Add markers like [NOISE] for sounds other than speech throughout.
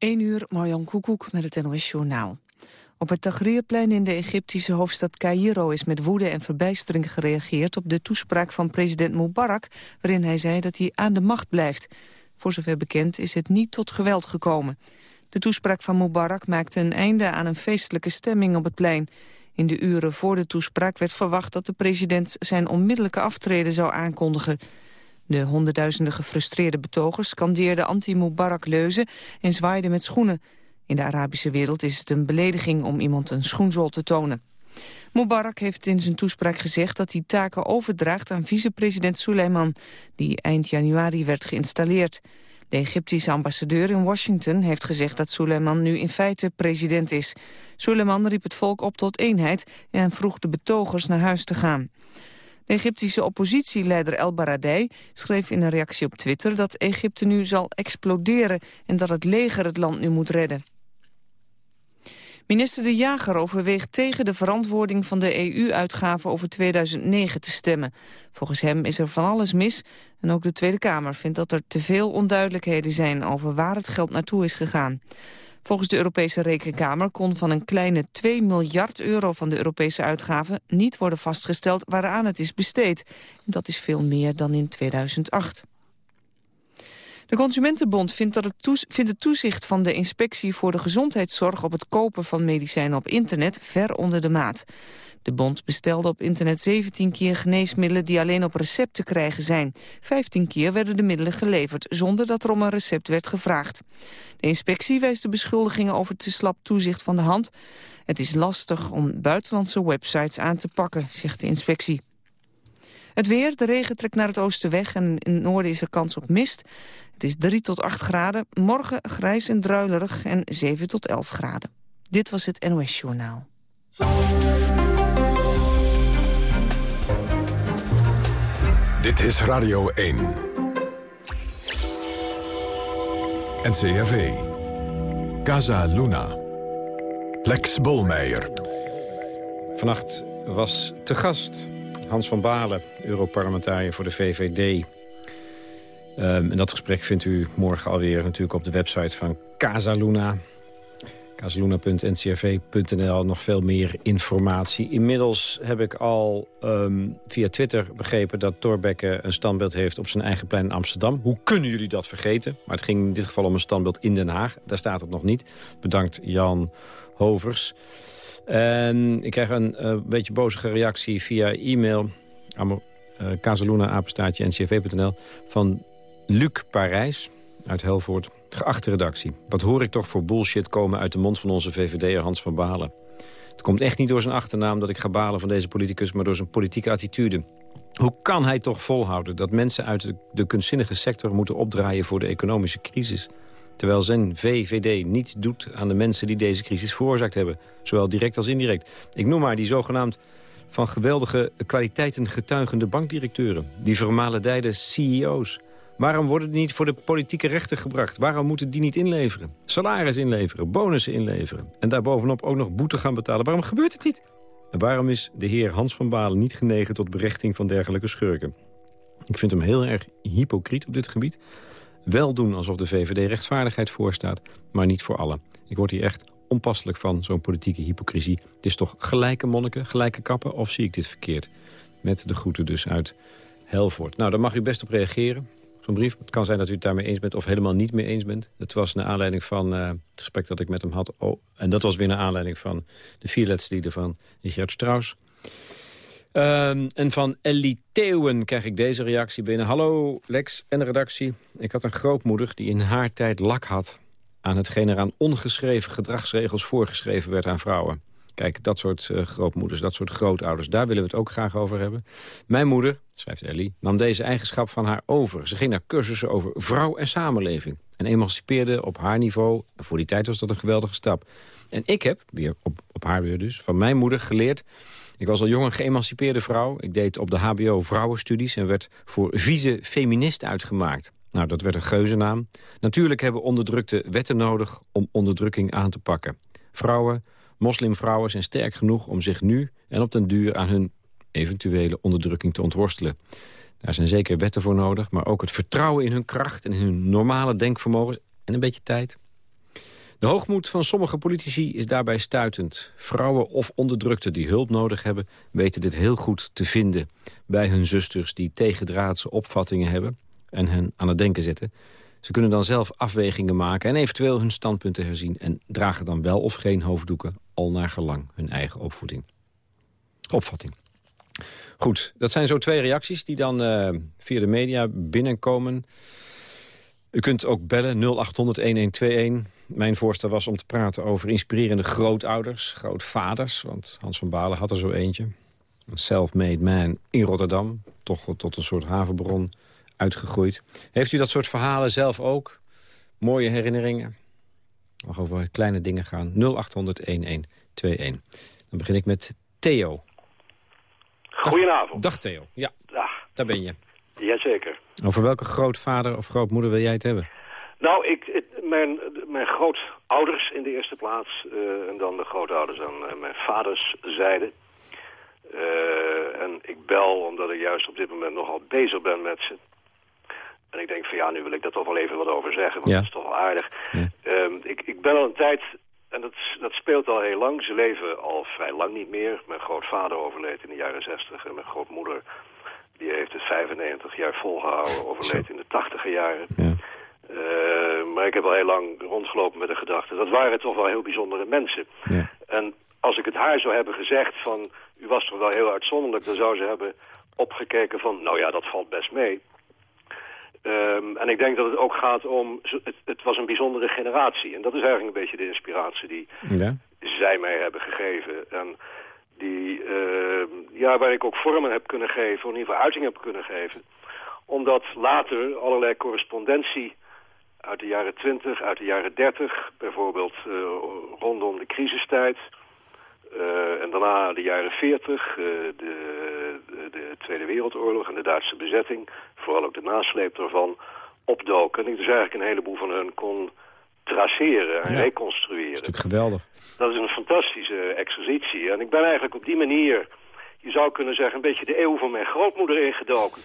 1 uur, Marjan Koekoek met het NOS Journaal. Op het Tahrirplein in de Egyptische hoofdstad Cairo is met woede en verbijstering gereageerd op de toespraak van president Mubarak, waarin hij zei dat hij aan de macht blijft. Voor zover bekend is het niet tot geweld gekomen. De toespraak van Mubarak maakte een einde aan een feestelijke stemming op het plein. In de uren voor de toespraak werd verwacht dat de president zijn onmiddellijke aftreden zou aankondigen. De honderdduizenden gefrustreerde betogers scandeerden anti-Mubarak-leuzen en zwaaiden met schoenen. In de Arabische wereld is het een belediging om iemand een schoenzol te tonen. Mubarak heeft in zijn toespraak gezegd dat hij taken overdraagt aan vicepresident Suleiman, die eind januari werd geïnstalleerd. De Egyptische ambassadeur in Washington heeft gezegd dat Suleiman nu in feite president is. Suleiman riep het volk op tot eenheid en vroeg de betogers naar huis te gaan. Egyptische oppositieleider El Baradei schreef in een reactie op Twitter dat Egypte nu zal exploderen en dat het leger het land nu moet redden. Minister De Jager overweegt tegen de verantwoording van de EU-uitgaven over 2009 te stemmen. Volgens hem is er van alles mis en ook de Tweede Kamer vindt dat er te veel onduidelijkheden zijn over waar het geld naartoe is gegaan. Volgens de Europese Rekenkamer kon van een kleine 2 miljard euro van de Europese uitgaven niet worden vastgesteld waaraan het is besteed. Dat is veel meer dan in 2008. De Consumentenbond vindt, dat het vindt het toezicht van de Inspectie voor de Gezondheidszorg op het kopen van medicijnen op internet ver onder de maat. De bond bestelde op internet 17 keer geneesmiddelen die alleen op recept te krijgen zijn. 15 keer werden de middelen geleverd zonder dat er om een recept werd gevraagd. De inspectie wijst de beschuldigingen over te slap toezicht van de hand. Het is lastig om buitenlandse websites aan te pakken, zegt de inspectie. Het weer, de regen trekt naar het oosten weg en in het noorden is er kans op mist. Het is 3 tot 8 graden, morgen grijs en druilerig en 7 tot 11 graden. Dit was het NOS Journaal. Dit is Radio 1. NCRV. Casa Luna. Lex Bolmeijer. Vannacht was te gast Hans van Balen, Europarlementariër voor de VVD. Um, en dat gesprek vindt u morgen alweer natuurlijk op de website van Casa Luna. Casaluna.ncrv.nl, nog veel meer informatie. Inmiddels heb ik al um, via Twitter begrepen dat Thorbecke een standbeeld heeft op zijn eigen plein in Amsterdam. Hoe kunnen jullie dat vergeten? Maar het ging in dit geval om een standbeeld in Den Haag. Daar staat het nog niet. Bedankt Jan Hovers. En ik krijg een uh, beetje bozige reactie via e-mail... Uh, van Luc Parijs uit Helvoort. Geachte redactie, wat hoor ik toch voor bullshit komen uit de mond van onze VVD'er Hans van Balen. Het komt echt niet door zijn achternaam dat ik ga balen van deze politicus... maar door zijn politieke attitude. Hoe kan hij toch volhouden dat mensen uit de, kunstzinnige sector moeten opdraaien voor de economische crisis? Terwijl zijn VVD niets doet aan de mensen die deze crisis veroorzaakt hebben. Zowel direct als indirect. Ik noem maar die zogenaamd van geweldige kwaliteiten getuigende bankdirecteuren. Die vermalendijde CEO's. Waarom worden die niet voor de politieke rechter gebracht? Waarom moeten die niet inleveren? Salaris inleveren, bonussen inleveren. En daarbovenop ook nog boete gaan betalen. Waarom gebeurt het niet? En waarom is de heer Hans van Balen niet genegen tot berechting van dergelijke schurken? Ik vind hem heel erg hypocriet op dit gebied. Wel doen alsof de VVD rechtvaardigheid voorstaat, maar niet voor allen. Ik word hier echt onpasselijk van, zo'n politieke hypocrisie. Het is toch gelijke monniken, gelijke kappen, of zie ik dit verkeerd? Met de groeten dus uit Helvoort. Nou, daar mag u best op reageren zo'n brief. Het kan zijn dat u het daarmee eens bent of helemaal niet mee eens bent. Het was naar aanleiding van uh, het gesprek dat ik met hem had. Oh, en dat was weer naar aanleiding van de vierletslieden van Richard Strauss. Um, en van Ellie Theeuwen krijg ik deze reactie binnen. Hallo Lex en de redactie. Ik had een grootmoeder die in haar tijd lak had... aan hetgeen er aan ongeschreven gedragsregels voorgeschreven werd aan vrouwen. Kijk, dat soort uh, grootmoeders, dat soort grootouders, daar willen we het ook graag over hebben. Mijn moeder, schrijft Ellie, nam deze eigenschap van haar over. Ze ging naar cursussen over vrouw en samenleving. En emancipeerde op haar niveau. Voor die tijd was dat een geweldige stap. En ik heb, weer op, op haar weer dus, van mijn moeder geleerd... Ik was al jong een geëmancipeerde vrouw. Ik deed op de hbo vrouwenstudies en werd voor vieze feminist uitgemaakt. Nou, dat werd een geuzennaam. Natuurlijk hebben onderdrukte wetten nodig om onderdrukking aan te pakken. Vrouwen Moslimvrouwen zijn sterk genoeg om zich nu en op den duur aan hun eventuele onderdrukking te ontworstelen. Daar zijn zeker wetten voor nodig, maar ook het vertrouwen in hun kracht en in hun normale denkvermogens en een beetje tijd. De hoogmoed van sommige politici is daarbij stuitend. Vrouwen of onderdrukten die hulp nodig hebben... weten dit heel goed te vinden bij hun zusters... die tegendraadse opvattingen hebben en hen aan het denken zetten. Ze kunnen dan zelf afwegingen maken en eventueel hun standpunten herzien... en dragen dan wel of geen hoofddoeken, al naar gelang hun eigen opvoeding. Opvatting. Goed, dat zijn zo twee reacties die dan uh, via de media binnenkomen. U kunt ook bellen 0800-1121. Mijn voorstel was om te praten over inspirerende grootouders, grootvaders. Want Hans van Balen had er zo eentje. Een self-made man in Rotterdam. Toch tot een soort havenbron uitgegroeid. Heeft u dat soort verhalen zelf ook? Mooie herinneringen? Mag over kleine dingen gaan. 0800-1121. Dan begin ik met Theo. Goedenavond. Dag Theo. Ja, Dag. daar ben je. Jazeker. Over welke grootvader of grootmoeder wil jij het hebben? Nou, ik, het, mijn, mijn grootouders in de eerste plaats uh, en dan de grootouders aan uh, mijn vaders zijde. Uh, en ik bel omdat ik juist op dit moment nogal bezig ben met ze. En ik denk van ja, nu wil ik daar toch wel even wat over zeggen, want Ja. dat is toch wel aardig. Ja. Ehm, ik, ik ben al een tijd, en dat, dat speelt al heel lang, ze leven al vrij lang niet meer. Mijn grootvader overleed in de jaren 60 en mijn grootmoeder die heeft het 95 jaar volgehouden, overleed in de 80 jaren. Ja. Eh, maar ik heb al heel lang rondgelopen met de gedachte. Dat waren toch wel heel bijzondere mensen. Ja. En als ik het haar zou hebben gezegd van... u was toch wel heel uitzonderlijk... dan zou ze hebben opgekeken van... nou ja, dat valt best mee. Ehm, en ik denk dat het ook gaat om... Het, het was een bijzondere generatie. En dat is eigenlijk een beetje de inspiratie die Ja? zij mij hebben gegeven. En die, ehm, ja, waar ik ook vormen heb kunnen geven, of in ieder geval uiting heb kunnen geven. Omdat later allerlei correspondentie uit de jaren 20, uit de jaren 30, bijvoorbeeld eh, rondom de crisistijd. Eh, en daarna de jaren 40, eh, de, de, de Tweede Wereldoorlog en de Duitse bezetting. Vooral ook de nasleep daarvan opdoken. En ik dus eigenlijk een heleboel van hun kon traceren en Ja. reconstrueren. Dat is natuurlijk geweldig. Dat is een fantastische exercitie. En ik ben eigenlijk op die manier, je zou kunnen zeggen, een beetje de eeuw van mijn grootmoeder ingedoken.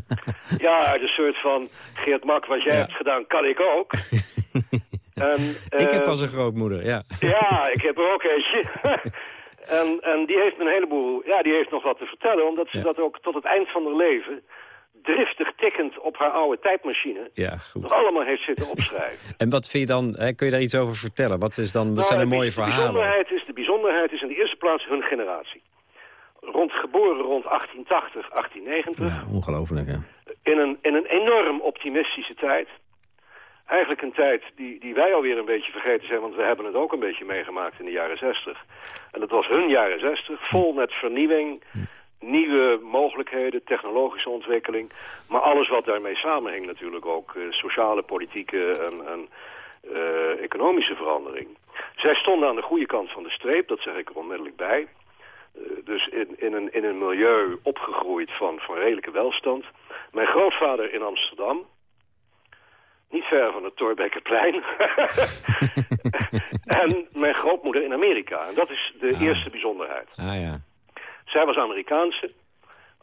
[LAUGHS] ja, de soort van, Geert Mak, wat jij Ja. hebt gedaan, kan ik ook. [LAUGHS] en, ik heb eh, pas een grootmoeder, ja. Ja, ik heb er ook eentje. [LAUGHS] en, en die heeft een heleboel, ja, die heeft nog wat te vertellen, omdat ze Ja. dat ook tot het eind van haar leven driftig tikkend op haar oude tijdmachine Ja, goed. allemaal heeft zitten opschrijven. [LAUGHS] En wat vind je dan, hè, kun je daar iets over vertellen? Wat, is dan, wat Nou, zijn de het mooie De verhalen? bijzonderheid, is, de bijzonderheid is in de eerste plaats hun generatie. Rond, geboren rond 1880, 1890. Ja, ongelooflijk, hè? In, een, in een enorm optimistische tijd. Eigenlijk een tijd die, die wij alweer een beetje vergeten zijn... want we hebben het ook een beetje meegemaakt in de jaren 60. En dat was hun jaren 60, vol met vernieuwing... nieuwe mogelijkheden, technologische ontwikkeling... maar alles wat daarmee samenhing natuurlijk ook... eh, sociale, politieke en, en eh, economische verandering. Zij stonden aan de goede kant van de streep, dat zeg ik er onmiddellijk bij... Eh, dus in, in, een, in een milieu opgegroeid van, van redelijke welstand. Mijn grootvader in Amsterdam, niet ver van het Torbekkenplein. [LAUGHS] en mijn grootmoeder in Amerika. En dat is de Ah. eerste bijzonderheid. Ah ja. Zij was Amerikaanse,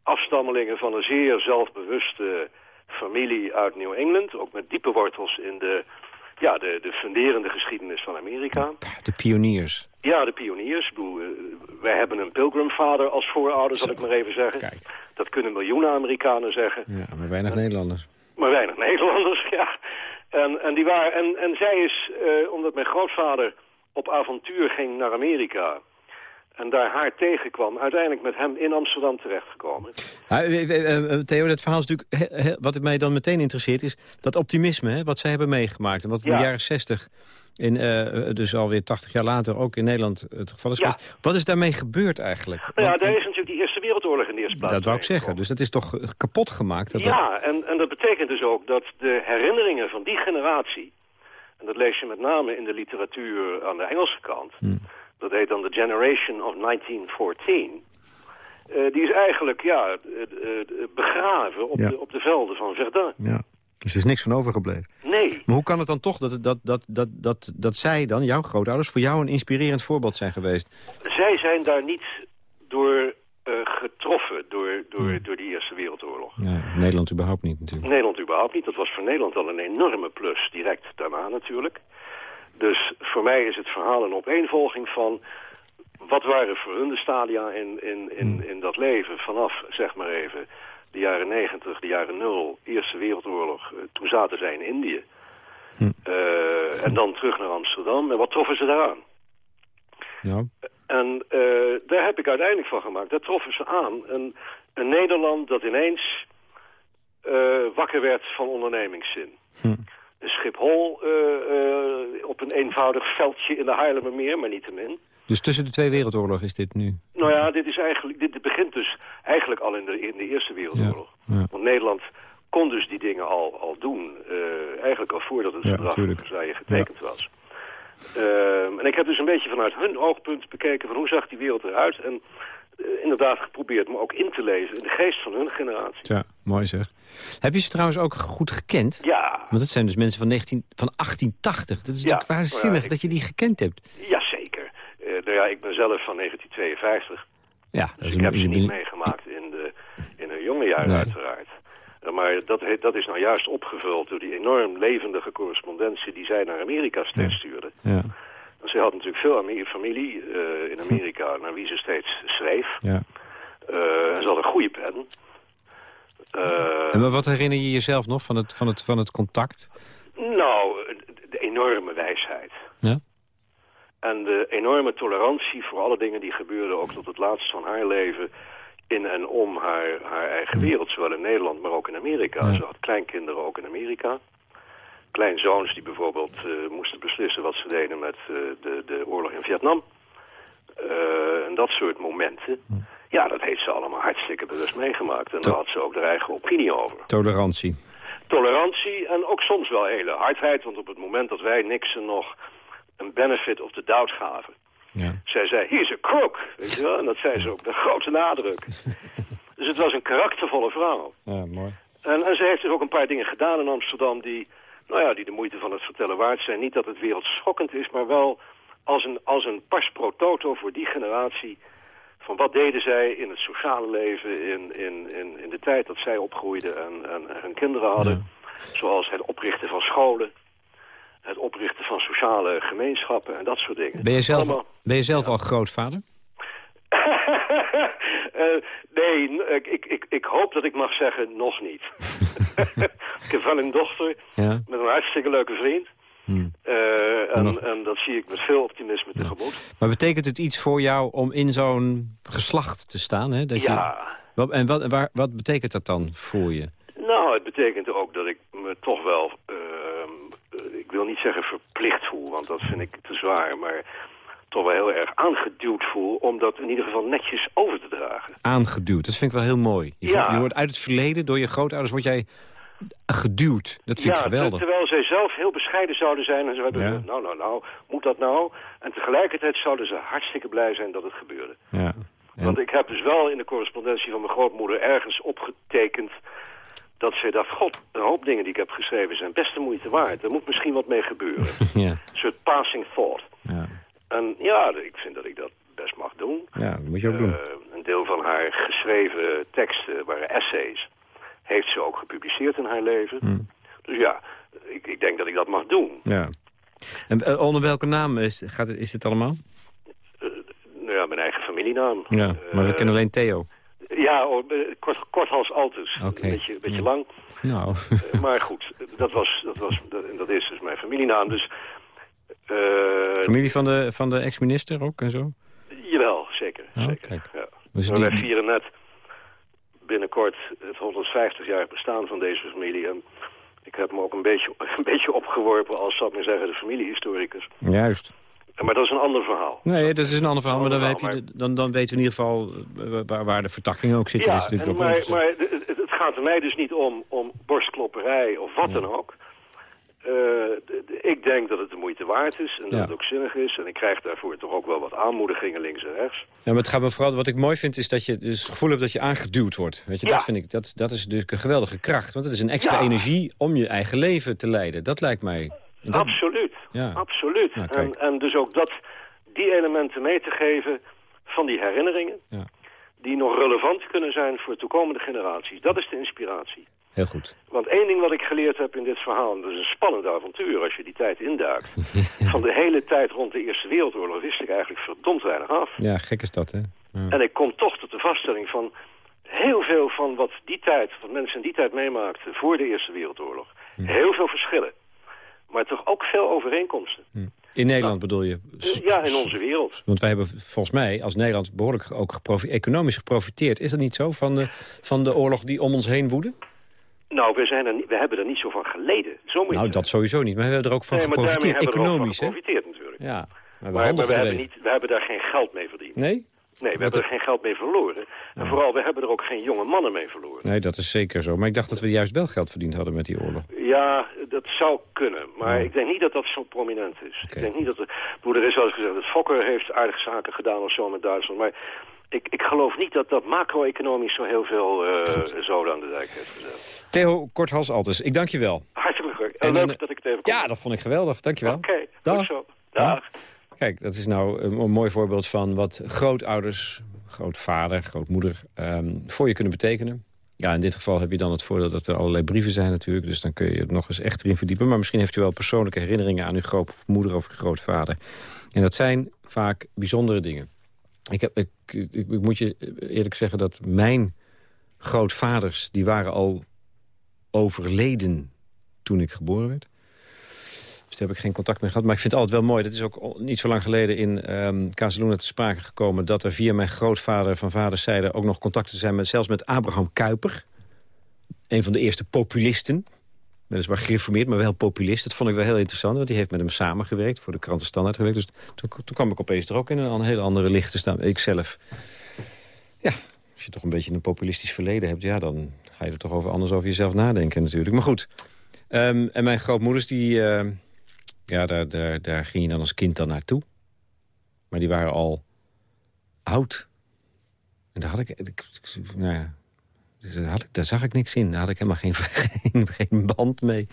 afstammelingen van een zeer zelfbewuste familie uit New England. Ook met diepe wortels in de, ja, de, de funderende geschiedenis van Amerika. De pioniers. Ja, de pioniers. Bedoel, eh, wij hebben een pilgrimvader als voorouder, zal ik maar even zeggen. Kijk. Dat kunnen miljoenen Amerikanen zeggen. Ja, maar weinig Nederlanders. Maar weinig Nederlanders, [LAUGHS] ja. En, en, die waren, en, en zij is, eh, omdat mijn grootvader op avontuur ging naar Amerika... en daar haar tegenkwam, uiteindelijk met hem in Amsterdam terechtgekomen. Eh, eh, eh, Theo, dat verhaal is natuurlijk... he- he- wat mij dan meteen interesseert is dat optimisme, hè, wat zij hebben meegemaakt. En wat in Ja. de jaren 60, in, eh, dus alweer 80 jaar later, ook in Nederland het geval is Ja. geweest. Wat is daarmee gebeurd eigenlijk? Nou ja, daar is natuurlijk die Eerste Wereldoorlog in de eerste plaats dat wou ik zeggen. Dus dat is toch kapot gemaakt? Dat dat- Ja, en, en dat betekent dus ook dat de herinneringen van die generatie... en dat lees je met name in de literatuur aan de Engelse kant... Hmm. Dat heet dan The Generation of 1914... eh, die is eigenlijk ja, begraven op, Ja. de, op de velden van Verdun. ja. Dus er is niks van overgebleven. Nee, Maar hoe kan het dan toch dat, dat, dat, dat, dat, dat zij dan, jouw grootouders... voor jou een inspirerend voorbeeld zijn geweest? zij zijn daar niet door eh, getroffen door, door, Hmm. door die Eerste Wereldoorlog. Ja, Nederland überhaupt niet natuurlijk. Nederland überhaupt niet. Dat was voor Nederland al een enorme plus, direct daarna natuurlijk. Dus voor mij is het verhaal een opeenvolging van... wat waren voor hun de stadia in, in, in, Hmm. in dat leven vanaf, zeg maar even... de jaren negentig, de jaren nul, Eerste Wereldoorlog. eh, toen zaten zij in Indië. Hm. Eh, en dan terug naar Amsterdam. En wat troffen ze daaraan? Nou, En eh, daar heb ik uiteindelijk van gemaakt. Daar troffen ze aan. Een, een Nederland dat ineens wakker werd van ondernemingszin. Hm. Schiphol eh, eh, op een eenvoudig veldje in de Haarlemmermeer, maar niet te min. dus tussen de twee wereldoorlogen is dit nu? Nou ja, dit, is eigenlijk, dit begint dus eigenlijk al in de, in de Eerste Wereldoorlog. Ja, ja. Want Nederland kon dus die dingen al, al doen. eh, eigenlijk al voordat het Ja, verdrag van. Versailles getekend was. Ehm, en ik heb dus een beetje vanuit hun oogpunt bekeken van hoe zag die wereld eruit. En inderdaad geprobeerd me ook in te leven in de geest van hun generatie. Ja, mooi zeg. Heb je ze trouwens ook goed gekend? Ja, Want dat zijn dus mensen van, 19, van 1880. Dat is Ja, natuurlijk waanzinnig ik- dat je die gekend hebt. jazeker. Eh nou ja, ik ben zelf van 1952. Ja, dat Dus is ik heb ze niet meegemaakt in, de, in hun jonge jaren Nee. uiteraard. Eh, Maar dat, dat is nou juist opgevuld door die enorm levendige correspondentie die zij naar Amerika steeds stuurde. Ja, Ze had natuurlijk veel Amer- familie eh, in Amerika naar wie ze steeds schreef. ja. Eh, ze had een goede pen. Eh, En maar wat herinner je jezelf nog van het, van het, van het contact? nou, de enorme wijsheid. Ja? En de enorme tolerantie voor alle dingen die gebeurden... ook tot het laatst van haar leven in en om haar, haar eigen wereld. Zowel in Nederland, maar ook in Amerika. Ja. Ze had kleinkinderen ook in Amerika. Kleinzoons die bijvoorbeeld eh, moesten beslissen wat ze deden met eh, de, de oorlog in Vietnam. Eh, en dat soort momenten. Ja, dat heeft ze allemaal hartstikke bewust meegemaakt. En daar had ze ook haar eigen opinie over Tolerantie. tolerantie en ook soms wel hele hardheid. Want op het moment dat wij Nixon nog een benefit of the doubt gaven... Ja. zij zei, he's a crook. Weet je wel? En dat zei ze ook met grote nadruk. [LAUGHS] dus het was een karaktervolle vrouw. ja, mooi. En, en ze heeft dus ook een paar dingen gedaan in Amsterdam... die, nou ja, die de moeite van het vertellen waard zijn. Niet dat het wereldschokkend is, maar wel als een, als een pas pro toto voor die generatie... van wat deden zij in het sociale leven in, in, in, in de tijd dat zij opgroeiden en, en hun kinderen hadden. Zoals het oprichten van scholen, het oprichten van sociale gemeenschappen en dat soort dingen. Ben je zelf, Allemaal- ben je zelf al grootvader? Eh, nee, ik, ik, ik, hoop dat ik mag zeggen, nog niet. [LAUGHS] ik heb wel een dochter Ja. met een hartstikke leuke vriend. Hmm. Eh, en, en dat zie ik met veel optimisme tegemoet. Maar betekent het iets voor jou om in zo'n geslacht te staan? Hè? Dat je, Ja, wat, en wat, waar, wat betekent dat dan voor je? nou, het betekent ook dat ik me toch wel, ehm, eh, ik wil niet zeggen verplicht voel, want dat vind ik te zwaar, maar toch wel heel erg aangeduwd voel om dat in ieder geval netjes over te dragen. Aangeduwd. Dat vind ik wel heel mooi. Je, Ja. je wordt uit het verleden, door je grootouders, word jij geduwd. Dat vind ik ja, geweldig. ter- terwijl zij zelf heel bescheiden zouden zijn en zouden Ja. zeggen, nou, nou, nou, moet dat nou? En tegelijkertijd zouden ze hartstikke blij zijn dat het gebeurde. Ja. En- Want ik heb dus wel in de correspondentie van mijn grootmoeder ergens opgetekend dat zij dacht, god, een hoop dingen die ik heb geschreven zijn best de moeite waard. Er moet misschien wat mee gebeuren. [LAUGHS] ja. een soort passing thought. Ja. En ja, ik vind dat ik dat best mag doen. ja, dat moet je ook doen. Eh, een deel van haar geschreven teksten waren essays. Heeft ze ook gepubliceerd in haar leven. Hmm. Dus ja, ik, ik denk dat ik dat mag doen. Ja. En eh, onder welke naam is, gaat het, is dit allemaal? Eh, nou ja, mijn eigen familienaam. Ja, maar we kennen alleen Theo. Ja, oh, eh, kort, korthals Altus. Oké. Een beetje, beetje lang. Nou, maar goed, dat, was, dat, was, dat, is dus mijn familienaam. Dus, familie van de, van de ex-minister ook en zo? jawel, zeker. Oh, zeker kijk. Ja. Dus Maar wij die, vieren net binnenkort het 150-jarig bestaan van deze familie. En ik heb me ook een beetje, [LAUGHS] een beetje opgeworpen als, zal ik maar zeggen, de familiehistoricus. juist. Maar dat is een ander verhaal. Nee, dat is een ander verhaal, maar dan, je dan, dan weten we in ieder geval eh, waar, waar de vertakkingen ook zitten. Ja, is en ook maar, interessant. maar het, het- het gaat er mij dus niet om, om borstklopperij of wat dan ook. Eh, ik denk dat het de moeite waard is en dat het ook zinnig is. En ik krijg daarvoor toch ook wel wat aanmoedigingen links en rechts. Ja, maar het gaat me vooral, wat ik mooi vind, is dat je dus het gevoel hebt dat je aangeduwd wordt. Weet je, Ja. dat vind ik, dat, dat is dus een geweldige kracht. Want het is een extra Ja. energie om je eigen leven te leiden. Dat lijkt mij... dat- Absoluut, Ja. absoluut. Nou, en, en dus ook dat, die elementen mee te geven van die herinneringen... Die nog relevant kunnen zijn voor toekomende generaties. Dat is de inspiratie. Heel goed. Want één ding wat ik geleerd heb in dit verhaal... en dat is een spannend avontuur als je die tijd induikt... [LAUGHS] van de hele tijd rond de Eerste Wereldoorlog wist ik eigenlijk verdomd weinig af. Ja, gek is dat, hè? Ja. En ik kom toch tot de vaststelling van... heel veel van wat die tijd, wat mensen in die tijd meemaakten... voor de Eerste Wereldoorlog. Heel veel verschillen. Maar toch ook veel overeenkomsten. In Nederland bedoel je? Ja, in onze wereld. Want wij hebben volgens mij als Nederland behoorlijk ook geprofi- economisch geprofiteerd. Is dat niet zo van de, van de oorlog die om ons heen woedde? Nou, we, zijn er we hebben er niet zo van geleden. Zo moet Nou, dat sowieso niet. Maar we hebben er ook van Nee, maar geprofiteerd, hebben we er ook van economisch. Geprofiteerd natuurlijk. Ja, maar we Maar, maar handelen we, hebben niet, we hebben daar geen geld mee verdiend. Nee? Nee, we hebben er geen geld mee verloren. En vooral, we hebben er ook geen jonge mannen mee verloren. Nee, dat is zeker zo. Maar ik dacht dat we juist wel geld verdiend hadden met die oorlog. Ja, dat zou kunnen. Maar ik denk niet dat dat zo prominent is. Ik denk niet dat... De, broeder is wel eens gezegd dat Fokker heeft aardige zaken gedaan of zo met Duitsland. Maar ik, ik geloof niet dat dat macro-economisch zo heel veel eh zoden aan de dijk heeft gezet. Theo Korthals Altes, ik dank je wel. Hartelijk leuk. En En leuk dan- dat ik het even kon. Ja, dat vond ik geweldig. Dank je wel. Oké, goed zo. Dag. Kijk, dat is nou een, een mooi voorbeeld van wat grootouders, grootvader, grootmoeder... ehm, voor je kunnen betekenen. Ja, in dit geval heb je dan het voordeel dat er allerlei brieven zijn natuurlijk. Dus dan kun je het nog eens echt erin verdiepen. Maar misschien heeft u wel persoonlijke herinneringen aan uw grootmoeder of grootvader. En dat zijn vaak bijzondere dingen. Ik, heb, ik, ik, moet je eerlijk zeggen dat mijn grootvaders... die waren al overleden toen ik geboren werd. Dus daar heb ik geen contact mee gehad. Maar ik vind het altijd wel mooi. Dat is ook niet zo lang geleden in Casaluna te sprake gekomen... dat er via mijn grootvader van vaderszijde ook nog contacten zijn... met zelfs met Abraham Kuyper. Een van de eerste populisten. Weliswaar gereformeerd, maar wel populist. Dat vond ik wel heel interessant, want die heeft met hem samengewerkt... voor de kranten Standaard gewerkt. Dus toen, toen kwam ik opeens er ook in een, hele andere licht te staan. Ik zelf. Ja, als je toch een beetje een populistisch verleden hebt... ja, dan ga je er toch over anders over jezelf nadenken natuurlijk. Maar goed. Ehm, en mijn grootmoeders, die... ehm, ja, daar, daar, daar ging je dan als kind dan naartoe. Maar die waren al oud. En daar had ik- ik- nou ja, dus daar, had ik, daar zag ik niks in. Daar had ik helemaal geen, [LAUGHS] geen, band mee.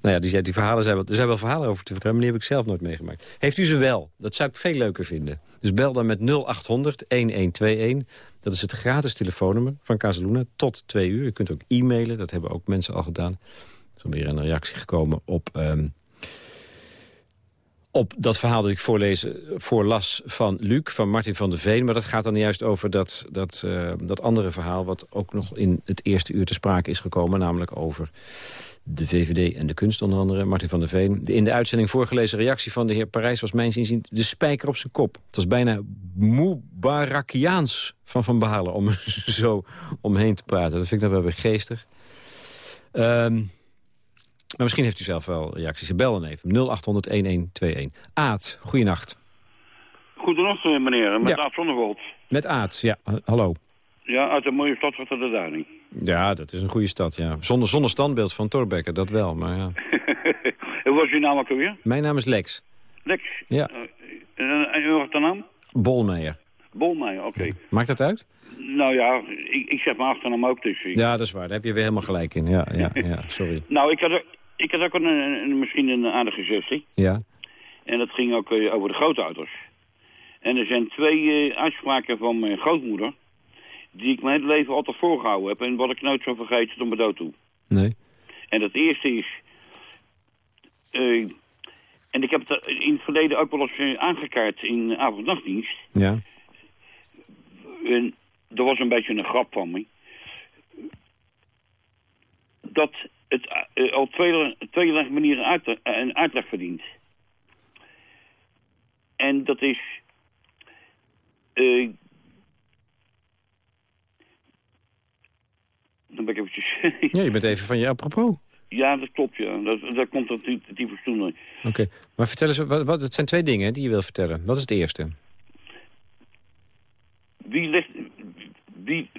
Nou ja, die, die verhalen zijn wel, er zijn wel verhalen over te vertellen... maar die heb ik zelf nooit meegemaakt. Heeft u ze wel? Dat zou ik veel leuker vinden. Dus bel dan met 0800-1121. Dat is het gratis telefoonnummer van Casaluna tot twee uur. U kunt ook e-mailen, dat hebben ook mensen al gedaan. Er is alweer een reactie gekomen op... ehm, op dat verhaal dat ik voorlees, voorlas van Luc, van Martin van der Veen. Maar dat gaat dan juist over dat, dat, eh, dat andere verhaal... wat ook nog in het eerste uur te sprake is gekomen. Namelijk over de VVD en de kunst onder andere. Martin van der Veen. De in de uitzending voorgelezen reactie van de heer Parijs... was mijn zin de spijker op zijn kop. Het was bijna Mubarakiaans van Van Balen... om [LAUGHS] zo omheen te praten. Dat vind ik dan wel weer geestig. Ehm maar misschien heeft u zelf wel reacties. Bel dan even. 0800-1121. Aad, goeienacht. Goedenacht, eh, meneer. Met Ja. Aad Zonnewold. Met Aad, ja. Hallo. Ja, uit een mooie stad achter de Duining. Ja, dat is een goede stad, ja. Zonder, zonder standbeeld van Torbekke, dat wel. Maar ja. [LAUGHS] Hoe was uw naam ook alweer? Mijn naam is Lex. Lex. Ja, En, en uw achternaam? Bolmeijer. Bolmeijer, oké. Maakt dat uit? Nou ja, ik, ik zeg mijn achternaam ook dus. Ja, dat is waar. Daar heb je weer helemaal gelijk in. Ja, ja, ja. Sorry. [LAUGHS] Nou, ik had, ook- ik had ook een, een- misschien een aardige suggestie. Ja. En dat ging ook eh, over de grootouders. En er zijn twee eh, uitspraken van mijn grootmoeder... die ik mijn hele leven altijd voorgehouden heb... en wat ik nooit zal vergeten tot mijn dood toe. Nee. En dat eerste is... eh, en ik heb het in het verleden ook wel eens aangekaart in avond-nachtdienst. Ja. En er was een beetje een grap van me. Dat het eh, al tweeërlei tweeërlei manieren uit, eh, een uitleg verdient. En dat is... eh, dan ben ik eventjes... [LAUGHS] Ja, je bent even van je apropos. ja, dat klopt, ja. Dat, dat komt dat die, die. Oké. Maar vertel eens, wat, wat, het zijn twee dingen die je wil vertellen. Wat is het eerste? Wie legt... Wie...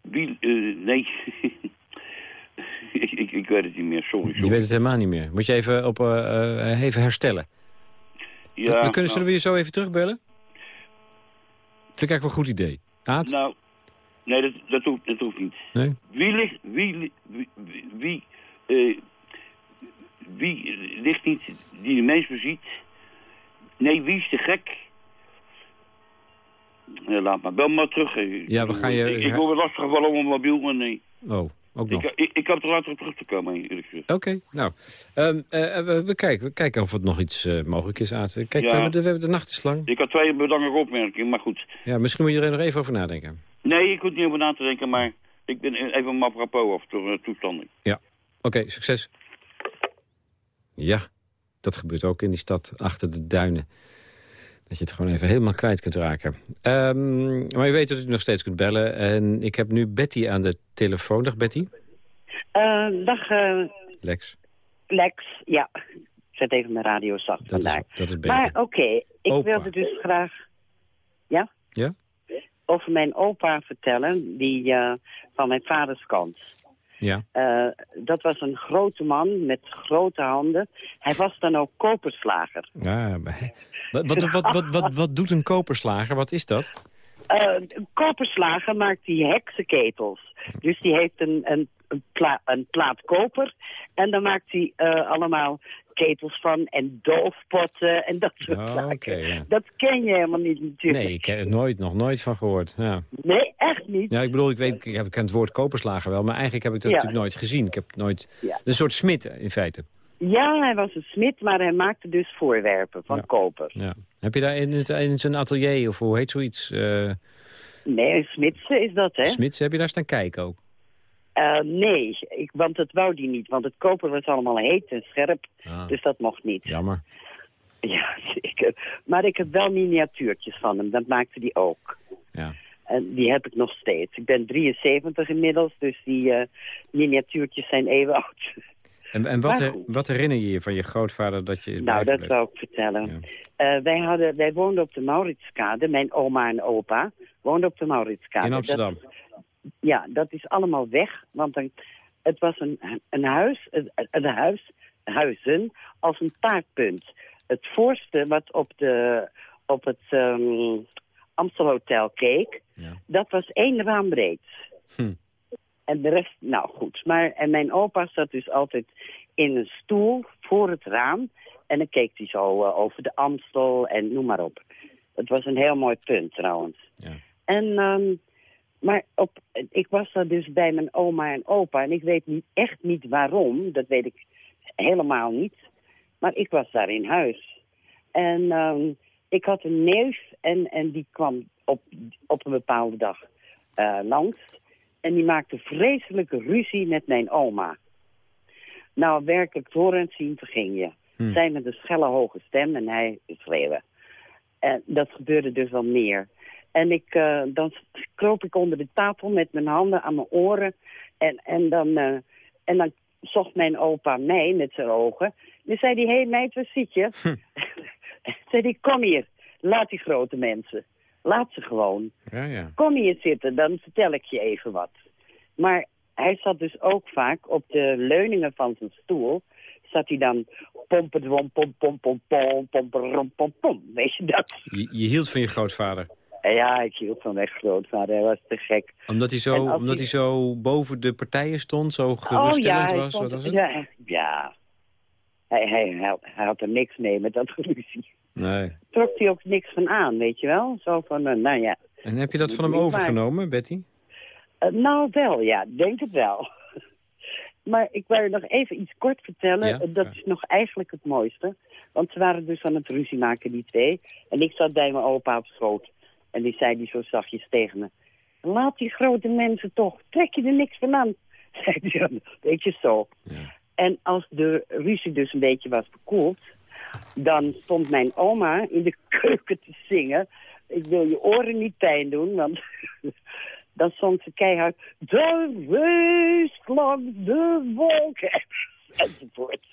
Wie... eh, nee. [LAUGHS] ik, ik, ik weet het niet meer, sorry. Je sorry. weet het helemaal niet meer. Moet je even, op, eh, eh, even herstellen. ja, we kunnen, zullen nou, we je zo even terugbellen? Vind ik eigenlijk wel een goed idee. Aad? Nou, nee, dat, dat, hoeft, dat hoeft niet. Nee? Wie ligt... Wie... Wie... Wie, wie ligt niet die de mens beziet? Nee, wie is te gek? Ja, laat maar. Bel maar terug. eh. Ja, we gaan je- Ik, ik word lastig gevallen op mijn mobiel, maar nee. Oh. ook nog. Ik, ik, ik hoop er later op terug te komen. Oké, nou. Ehm, eh, we, we kijken, we kijken of het nog iets eh, mogelijk is, Aad. Kijk, Ja. we, hebben de, we hebben de nacht is lang. Ik had twee belangrijke opmerkingen, maar goed. Ja, misschien moet je er nog even over nadenken. Nee, ik hoef niet over na te denken, maar ik ben even maar apropos of de uh, toestanden. Oké, succes. Ja, dat gebeurt ook in die stad achter de duinen. Dat je het gewoon even helemaal kwijt kunt raken. Ehm, maar je weet dat u nog steeds kunt bellen. En ik heb nu Betty aan de telefoon. Dag Betty. Eh, dag eh, Lex, Lex, ja. Ik zet even mijn radio zacht dat is, vandaar. dat is beter. Maar oké, ik Opa. wilde dus graag... Ja? Ja? Over mijn opa vertellen, die eh, van mijn vaders kant. Ja. Eh, dat was een grote man met grote handen. Hij was dan ook koperslager. ja wat, wat, wat, wat, wat, wat doet een koperslager? Wat is dat? Eh, een koperslager maakt die heksenketels. Dus die heeft een, een, een, pla- een plaat koper. En dan maakt hij eh, allemaal ketels van en doofpotten en dat soort Oh, zaken. ja. Dat ken je helemaal niet natuurlijk. Nee, ik heb er nooit, nog nooit van gehoord. Ja. Nee, echt niet. ja, ik bedoel, ik, weet, ik, heb, ik ken het woord koperslager wel. Maar eigenlijk heb ik dat Ja. natuurlijk nooit gezien. Ik heb nooit... Een soort smid in feite. Ja, hij was een smid, maar hij maakte dus voorwerpen van koper. Ja. Heb je daar in, het, in zijn atelier, of hoe heet zoiets... eh Nee, smidse is dat, hè? Smits, heb je daar staan kijken ook? Eh, nee, ik, want dat wou die niet. Want het koper was allemaal heet en scherp, Ah, dus dat mocht niet. jammer. Ja, [LAUGHS] zeker. Maar ik heb wel miniatuurtjes van hem, dat maakte die ook. Ja. En die heb ik nog steeds. Ik ben 73 inmiddels, dus die eh, miniatuurtjes zijn even [LAUGHS] oud. En, en wat, her- wat herinner je je van je grootvader dat je is nou, dat zou ik vertellen. Ja. Eh, wij, hadden, wij woonden op de Mauritskade. Mijn oma en opa woonden op de Mauritskade. In Dat- Amsterdam? Ja, dat is allemaal weg. Want dan, het was een, een huis, een, een huis, huizen als een taartpunt. Het voorste wat op, de, op het ehm Amstelhotel keek, Ja. dat was één raam breed. Hm. En de rest, nou goed. Maar, en mijn opa zat dus altijd in een stoel voor het raam. En dan keek hij zo eh, over de Amstel en noem maar op. Het was een heel mooi punt trouwens. Ja. En, ehm, maar op, ik was daar dus bij mijn oma en opa. En ik weet niet, echt niet waarom. Dat weet ik helemaal niet. Maar ik was daar in huis. En ehm, ik had een neef en, en die kwam op, op een bepaalde dag eh, langs. En die maakte vreselijke ruzie met mijn oma. Nou, werkelijk door en zien verging je. Hm. Zij met een schelle hoge stem en hij schreeuwen. En dat gebeurde dus wel meer. En ik, eh, dan kroop ik onder de tafel met mijn handen aan mijn oren. En, en, dan, eh, en dan zocht mijn opa mij met zijn ogen. Dan zei hij, hé hey, meid, waar zit je? [LAUGHS] zei hij, kom hier, laat die grote mensen. Laat ze gewoon. Ja, ja. Kom hier zitten, dan vertel ik je even wat. Maar hij zat dus ook vaak op de leuningen van zijn stoel. Zat hij dan pomperdwom, pom, pom, pom, pom, pomperom, pom, pom. Weet je dat? Je, je hield van je grootvader. Ja, ik hield van mijn grootvader. Hij was te gek. Omdat hij zo, omdat hij hij- zo boven de partijen stond, zo geruststellend hij was? vond- Wat was het? Ja, ja. Hij, hij, hij, hij had er niks mee met dat [LAUGHS] ruzie. Nee. Trok hij ook niks van aan, weet je wel? Zo van, eh, nou ja. En heb je dat van hem overgenomen, Betty? Eh, nou wel, ja, denk het wel. [LAUGHS] maar ik wil je nog even iets kort vertellen. Ja? Eh, dat Ja. is nog eigenlijk het mooiste. Want ze waren dus aan het ruzie maken, die twee. En ik zat bij mijn opa op schoot. En die zei die zo zachtjes tegen me. Laat die grote mensen toch, trek je er niks van aan. [LAUGHS] Zei hij dan, weet je zo. Ja. En als de ruzie dus een beetje was bekoeld... dan stond mijn oma in de [LAUGHS] keuken te zingen. Ik wil je oren niet pijn doen, want [LAUGHS] dan stond ze keihard... De wees langs de wolken, enzovoort.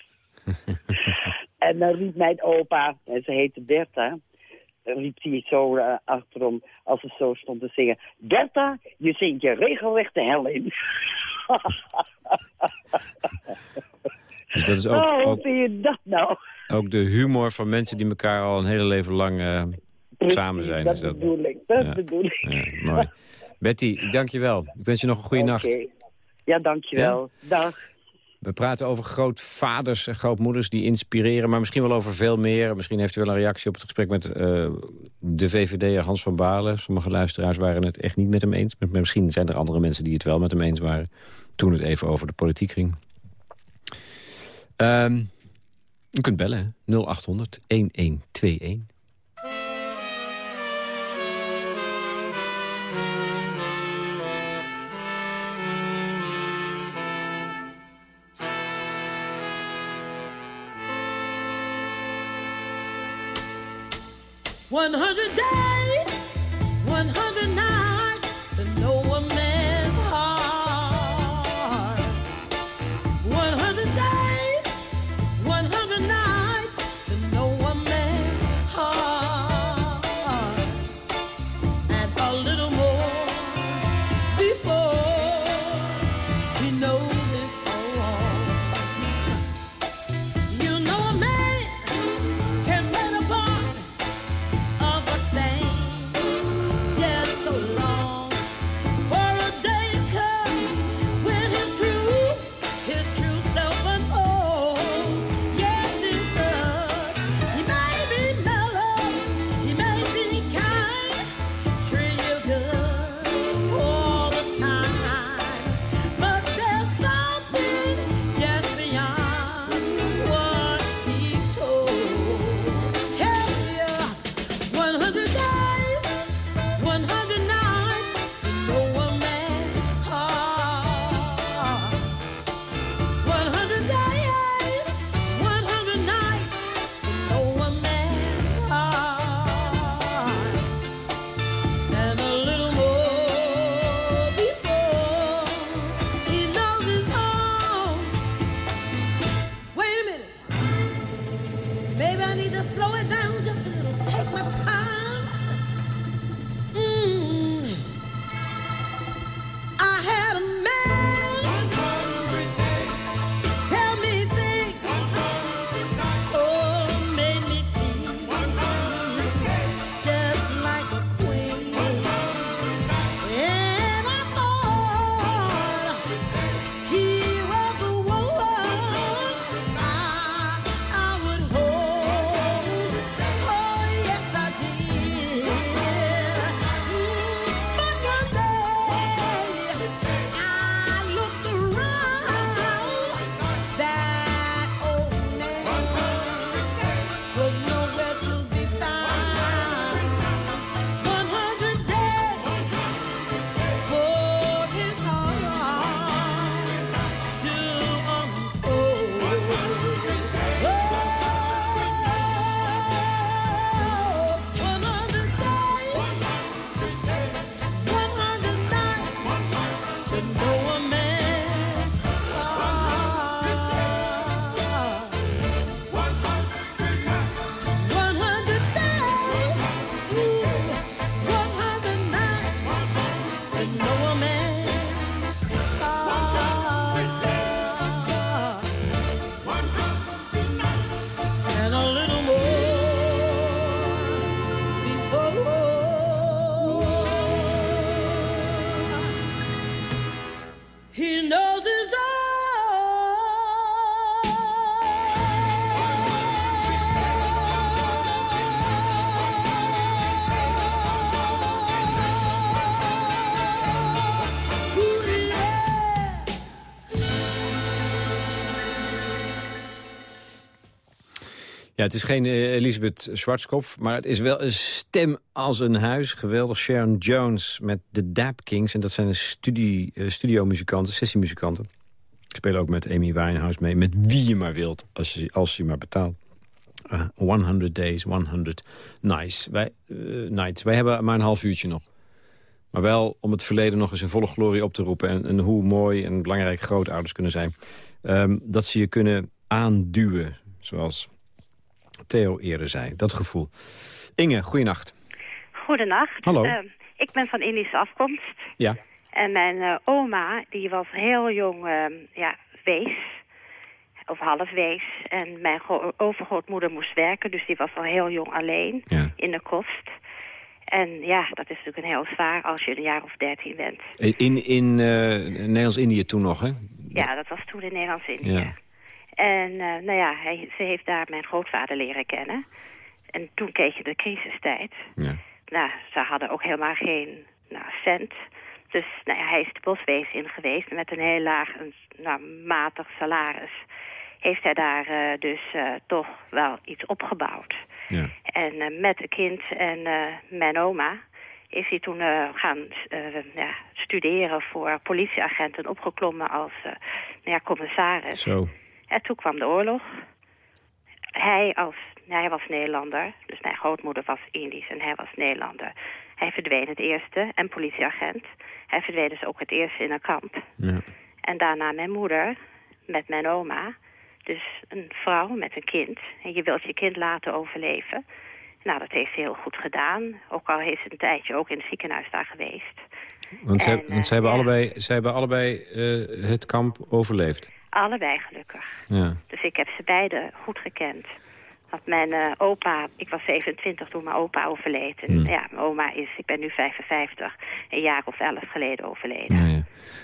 en dan riep mijn opa, en ze heette Bertha... riep hij zo eh, achterom, als ze zo stond te zingen... Bertha, je zingt je regelrecht de hel in. [LAUGHS] Dus dat is oh, ook, hoe vind je dat nou? ook de humor van mensen die elkaar al een hele leven lang eh, samen zijn. Dat is dat. bedoel ik, dat Ja. bedoel ik. Ja, mooi. [LAUGHS] Betty, ik dank je wel. Ik wens je nog een goede nacht. Ja, dankjewel. Dag. We praten over grootvaders en grootmoeders die inspireren... maar misschien wel over veel meer. Misschien heeft u wel een reactie op het gesprek met uh, de VVD'er Hans van Balen. Sommige luisteraars waren het echt niet met hem eens. Maar misschien zijn er andere mensen die het wel met hem eens waren... toen het even over de politiek ging. Um, u kunt bellen, 0800 100 days. Het is geen eh, Elisabeth Schwarzkopf, maar het is wel een stem als een huis. Geweldig, Sharon Jones met de Dap Kings. En dat zijn studie, uh, studiomuzikanten, sessiemuzikanten. Ik speel ook met Amy Winehouse mee, met wie je maar wilt, als je, als je maar betaalt. Uh, 100 Days, 100 nights. Wij, uh, nights. Wij hebben maar een half uurtje nog. Maar wel om het verleden nog eens in volle glorie op te roepen... en, hoe mooi en belangrijk grootouders kunnen zijn. Um, dat ze je kunnen aanduwen, zoals Theo eerder zei. Dat gevoel. Inge, goeienacht. Goedenacht. Hallo. Uh, ik ben van Indische afkomst. Ja. En mijn uh, oma, die was heel jong uh, ja, wees. Of half wees. En mijn overgrootmoeder moest werken. Dus die was al heel jong alleen ja. in de kost. En ja, dat is natuurlijk een heel zwaar als je een jaar of dertien bent. In, in uh, Nederlands-Indië toen nog, hè? Ja, dat was toen in Nederlands-Indië. Ja. En uh, nou ja, hij, ze heeft daar mijn grootvader leren kennen. En toen kreeg je de crisistijd. Ja. Nou, ze hadden ook helemaal geen nou, cent. Dus nou ja, hij is de boswezen in geweest. Met een heel laag, een, nou, matig salaris. Heeft hij daar uh, dus uh, toch wel iets opgebouwd. Ja. En met een kind en mijn oma is hij toen gaan ja, studeren voor politieagenten opgeklommen als uh, ja, commissaris. Zo. En toen kwam de oorlog. Hij, als, hij was Nederlander, dus mijn grootmoeder was Indisch en hij was Nederlander. Hij verdween het eerste en politieagent. Hij verdween dus ook het eerste in een kamp. Ja. En daarna mijn moeder met mijn oma. Dus een vrouw met een kind. En je wilt je kind laten overleven. Nou, dat heeft ze heel goed gedaan. Ook al heeft ze een tijdje ook in het ziekenhuis daar geweest. Want, zij, En, want zij eh, hebben ja. allebei, zij hebben allebei eh, het kamp overleefd. Allebei gelukkig. Ja. Dus ik heb ze beide goed gekend. Want mijn eh, opa, ik was 27 toen mijn opa overleed. En Hmm. ja, mijn oma is, ik ben nu 55, een jaar of elf geleden overleden. Ja, ja.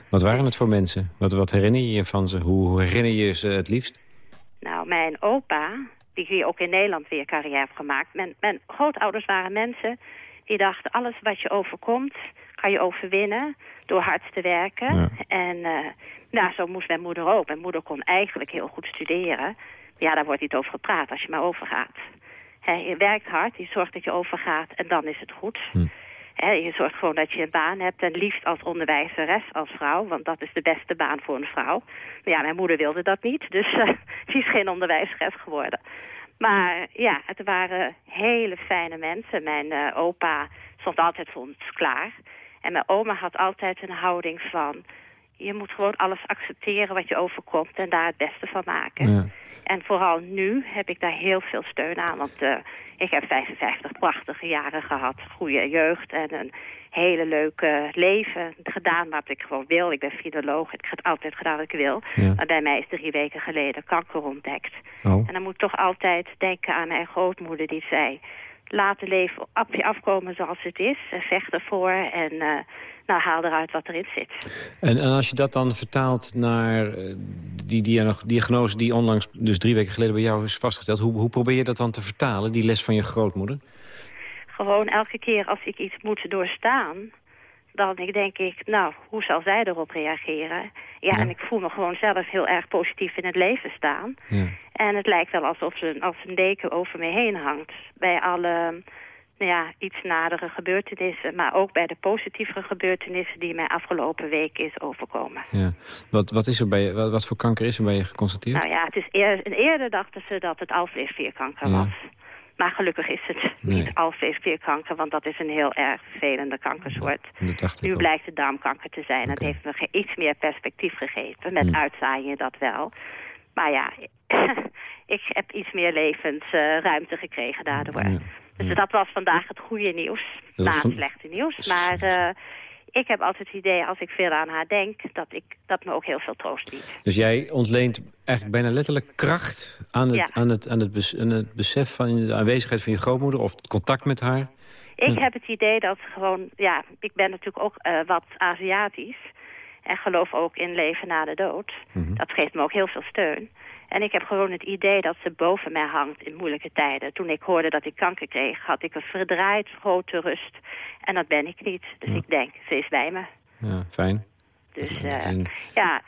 Wat waren het voor mensen? Wat, wat herinner je je van ze? Hoe, hoe herinner je ze het liefst? Nou, mijn opa, die hier ook in Nederland weer carrière heeft gemaakt. Mijn, mijn grootouders waren mensen die dachten... alles wat je overkomt, kan je overwinnen door hard te werken. Ja. En eh, nou, zo moest mijn moeder ook. Mijn moeder kon eigenlijk heel goed studeren. Ja, daar wordt niet over gepraat als je maar overgaat. Je werkt hard, je zorgt dat je overgaat en dan is het goed. Hm. Je zorgt gewoon dat je een baan hebt en liefst als onderwijzeres als vrouw, want dat is de beste baan voor een vrouw. Maar ja, mijn moeder wilde dat niet, dus eh, [LAUGHS] ze is geen onderwijzeres geworden. Maar ja, het waren hele fijne mensen. Mijn eh, opa stond altijd voor ons klaar. En mijn oma had altijd een houding van... je moet gewoon alles accepteren wat je overkomt en daar het beste van maken. Ja. En vooral nu heb ik daar heel veel steun aan. Want eh, ik heb 55 prachtige jaren gehad. Goede jeugd en een hele leuke leven gedaan wat ik gewoon wil. Ik ben filoloog. Ik heb het altijd gedaan wat ik wil. Ja. Maar bij mij is drie weken geleden kanker ontdekt. Oh. En dan moet ik toch altijd denken aan mijn grootmoeder die zei... laat het leven op je afkomen zoals het is. En vecht ervoor en eh, nou, haal eruit wat erin zit. En, en als je dat dan vertaalt naar eh, die dia- diagnose die onlangs, dus drie weken geleden bij jou is vastgesteld. Hoe, hoe probeer je dat dan te vertalen, die les van je grootmoeder? Gewoon elke keer als ik iets moet doorstaan... dan ik denk ik, nou, hoe zal zij erop reageren? Ja, Ja. en ik voel me gewoon zelf heel erg positief in het leven staan. Ja. En het lijkt wel alsof ze als een deken over me heen hangt. Bij alle nou ja, iets nadere gebeurtenissen. Maar ook bij de positievere gebeurtenissen die mij afgelopen week is overkomen. Ja. Wat, wat, is er bij je, wat, wat voor kanker is er bij je geconstateerd? Nou ja, het is eer, eerder dachten ze dat het alvleesklierkanker Ja. was. Maar gelukkig is het Nee. niet alvleesklierkanker, want dat is een heel erg vervelende kankersoort. dat Nu blijkt het darmkanker te zijn. Dat heeft me iets meer perspectief gegeven. Met Hmm. uitzaaien dat wel. Maar ja, [LAUGHS] ik heb iets meer levensruimte gekregen daardoor. Ja. Dus Ja. dat was vandaag het goede nieuws. Na het slechte nieuws. Maar eh, ik heb altijd het idee, als ik veel aan haar denk... dat ik dat me ook heel veel troost biedt. Dus jij ontleent eigenlijk bijna letterlijk kracht aan het, Ja. aan het, aan het, bes- aan het besef van de aanwezigheid van je grootmoeder... of het contact met haar. Ik Ja. heb het idee dat gewoon... Ja, ik ben natuurlijk ook eh, wat Aziatisch. En geloof ook in leven na de dood. Mhm. Dat geeft me ook heel veel steun. En ik heb gewoon het idee dat ze boven mij hangt in moeilijke tijden. Toen ik hoorde dat ik kanker kreeg, had ik een verdraaid grote rust. En dat ben ik niet. Dus Ja. ik denk, ze is bij me. Ja, fijn. Dus eh, ja,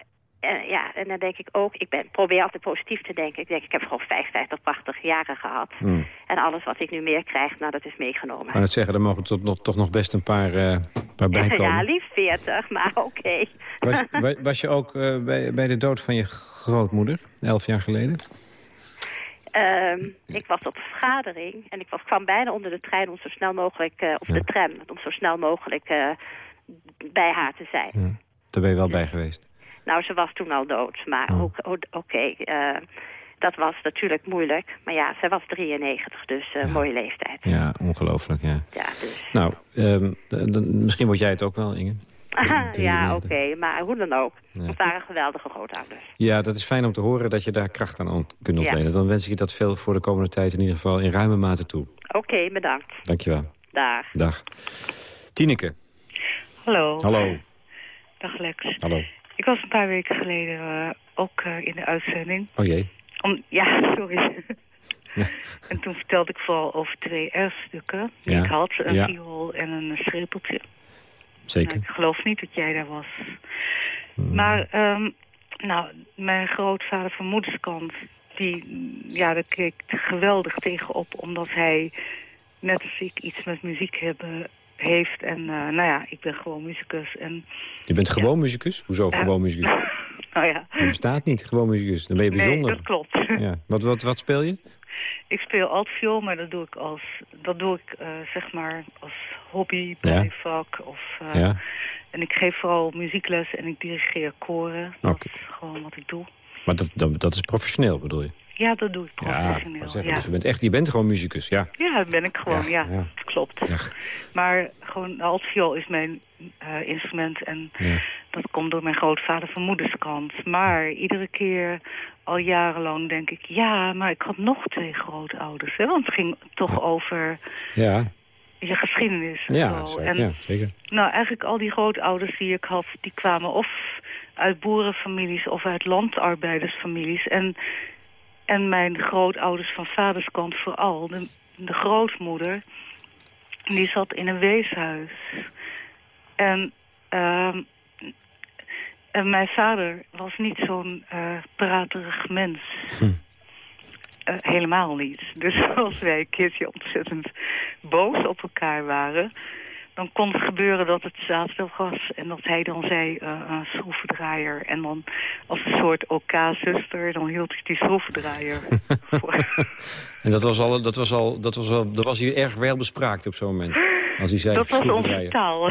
ja, en dan denk ik ook, ik ben, probeer altijd positief te denken. Ik denk, ik heb gewoon 55 prachtige jaren gehad. Hmm. En alles wat ik nu meer krijg, nou, dat is meegenomen. Ik wou net zeggen, er mogen toch nog, toch nog best een paar, eh paar bij [LAUGHS] komen. Ja, liefst 40, maar oké. Was, [LAUGHS] wa- was je ook eh, bij, bij de dood van je grootmoeder, elf jaar geleden? Ehm, ik was op vergadering en ik was, kwam bijna onder de trein om zo snel mogelijk, eh, of Ja. de tram, om zo snel mogelijk bij haar te zijn. Ja. Daar ben je wel bij geweest. Nou, ze was toen al dood, maar Oh. ook- oké, eh, dat was natuurlijk moeilijk. Maar ja, zij was 93, dus eh, Ja. mooie leeftijd. Ja, ongelooflijk, ja. Ja, dus. Nou, ehm, misschien word jij het ook wel, Inge. Aha, [LAUGHS] ja, oké, maar hoe dan ook. Ja. Het waren geweldige grootouders. Ja, dat is fijn om te horen dat je daar kracht aan kunt Ja. ontlenen. Dan wens ik je dat veel voor de komende tijd in ieder geval in ruime mate toe. Oké, bedankt. Dankjewel. Dag. Dag. Tineke. Hallo. Hallo. Dag Lex. Hallo. Ik was een paar weken geleden eh, ook eh, in de uitzending. Oh jee. Om, ja, [LAUGHS] sorry. Ja. [LAUGHS] En toen vertelde ik vooral over twee erfstukken die Ja. ik had. Een Ja. viool en een schepeltje. Zeker. Nou, ik geloof niet dat jij daar was. Hmm. Maar, ehm, nou, mijn grootvader van moederskant, die, ja, daar keek ik geweldig tegenop, omdat hij, net als ik, iets met muziek hebben, heeft. En, eh, nou ja, ik ben gewoon muzikus. En, Je bent gewoon muzikus? Hoezo Ja. gewoon muzikus? [LAUGHS] nou ja, Je bestaat niet, gewoon muzikus. Dan ben je nee, bijzonder. dat klopt. [LAUGHS] Ja. Wat, wat, wat speel je? Ik speel altviool, maar dat doe ik als, dat doe ik, eh, zeg maar, als hobby, bijvak. Of, eh, Ja. En ik geef vooral muziekles en ik dirigeer koren. Dat Oké. is gewoon wat ik doe. Maar dat, dat, dat is professioneel, bedoel je? Ja, dat doe ik Ja, professioneel. zeggen, ja. dus je, bent echt, je bent gewoon muzikus, ja. Ja, dat ben ik gewoon, Ja, ja. ja. Dat klopt. Ja. Maar gewoon, altviool is mijn eh, instrument en Ja. dat komt door mijn grootvader van moederskant. Maar iedere keer, al jarenlang, denk ik, ja, maar ik had nog twee grootouders. Hè? Want het ging toch over Ja, je geschiedenis en ja, zo. zo, En ja zeker. nou, eigenlijk al die grootouders die ik had, die kwamen of uit boerenfamilies of uit landarbeidersfamilies. En, en mijn grootouders van vaderskant vooral, de, de grootmoeder, die zat in een weeshuis. En, ehm, en mijn vader was niet zo'n eh praterig mens. Hm. Eh, helemaal niet. Dus [LAUGHS] als wij een keertje ontzettend boos op elkaar waren... dan kon het gebeuren dat het zaterdag was... en dat hij dan zei, eh, een schroevendraaier. En dan als een soort OK-zuster, dan hield ik die schroevendraaier [LAUGHS] voor. En dat was al, dat was al, dat was al, dat was hier erg wel bespraakt op zo'n moment. Als hij zei, dat was onze taal. [LAUGHS]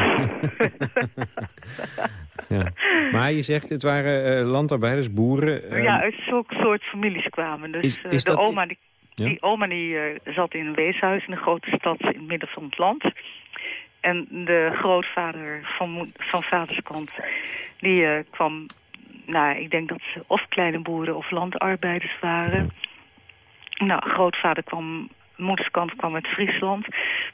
Ja. Maar je zegt, het waren eh, landarbeiders, boeren. eh, ja, uit zulke soort families kwamen. Dus Is- is de dat- oma, die, Ja? die oma die zat in een weeshuis in een grote stad in het midden van het land. En de grootvader van, van vaderskant, die eh, kwam... Nou, ik denk dat ze of kleine boeren of landarbeiders waren. Nou, grootvader kwam... Moederskant kwam uit Friesland.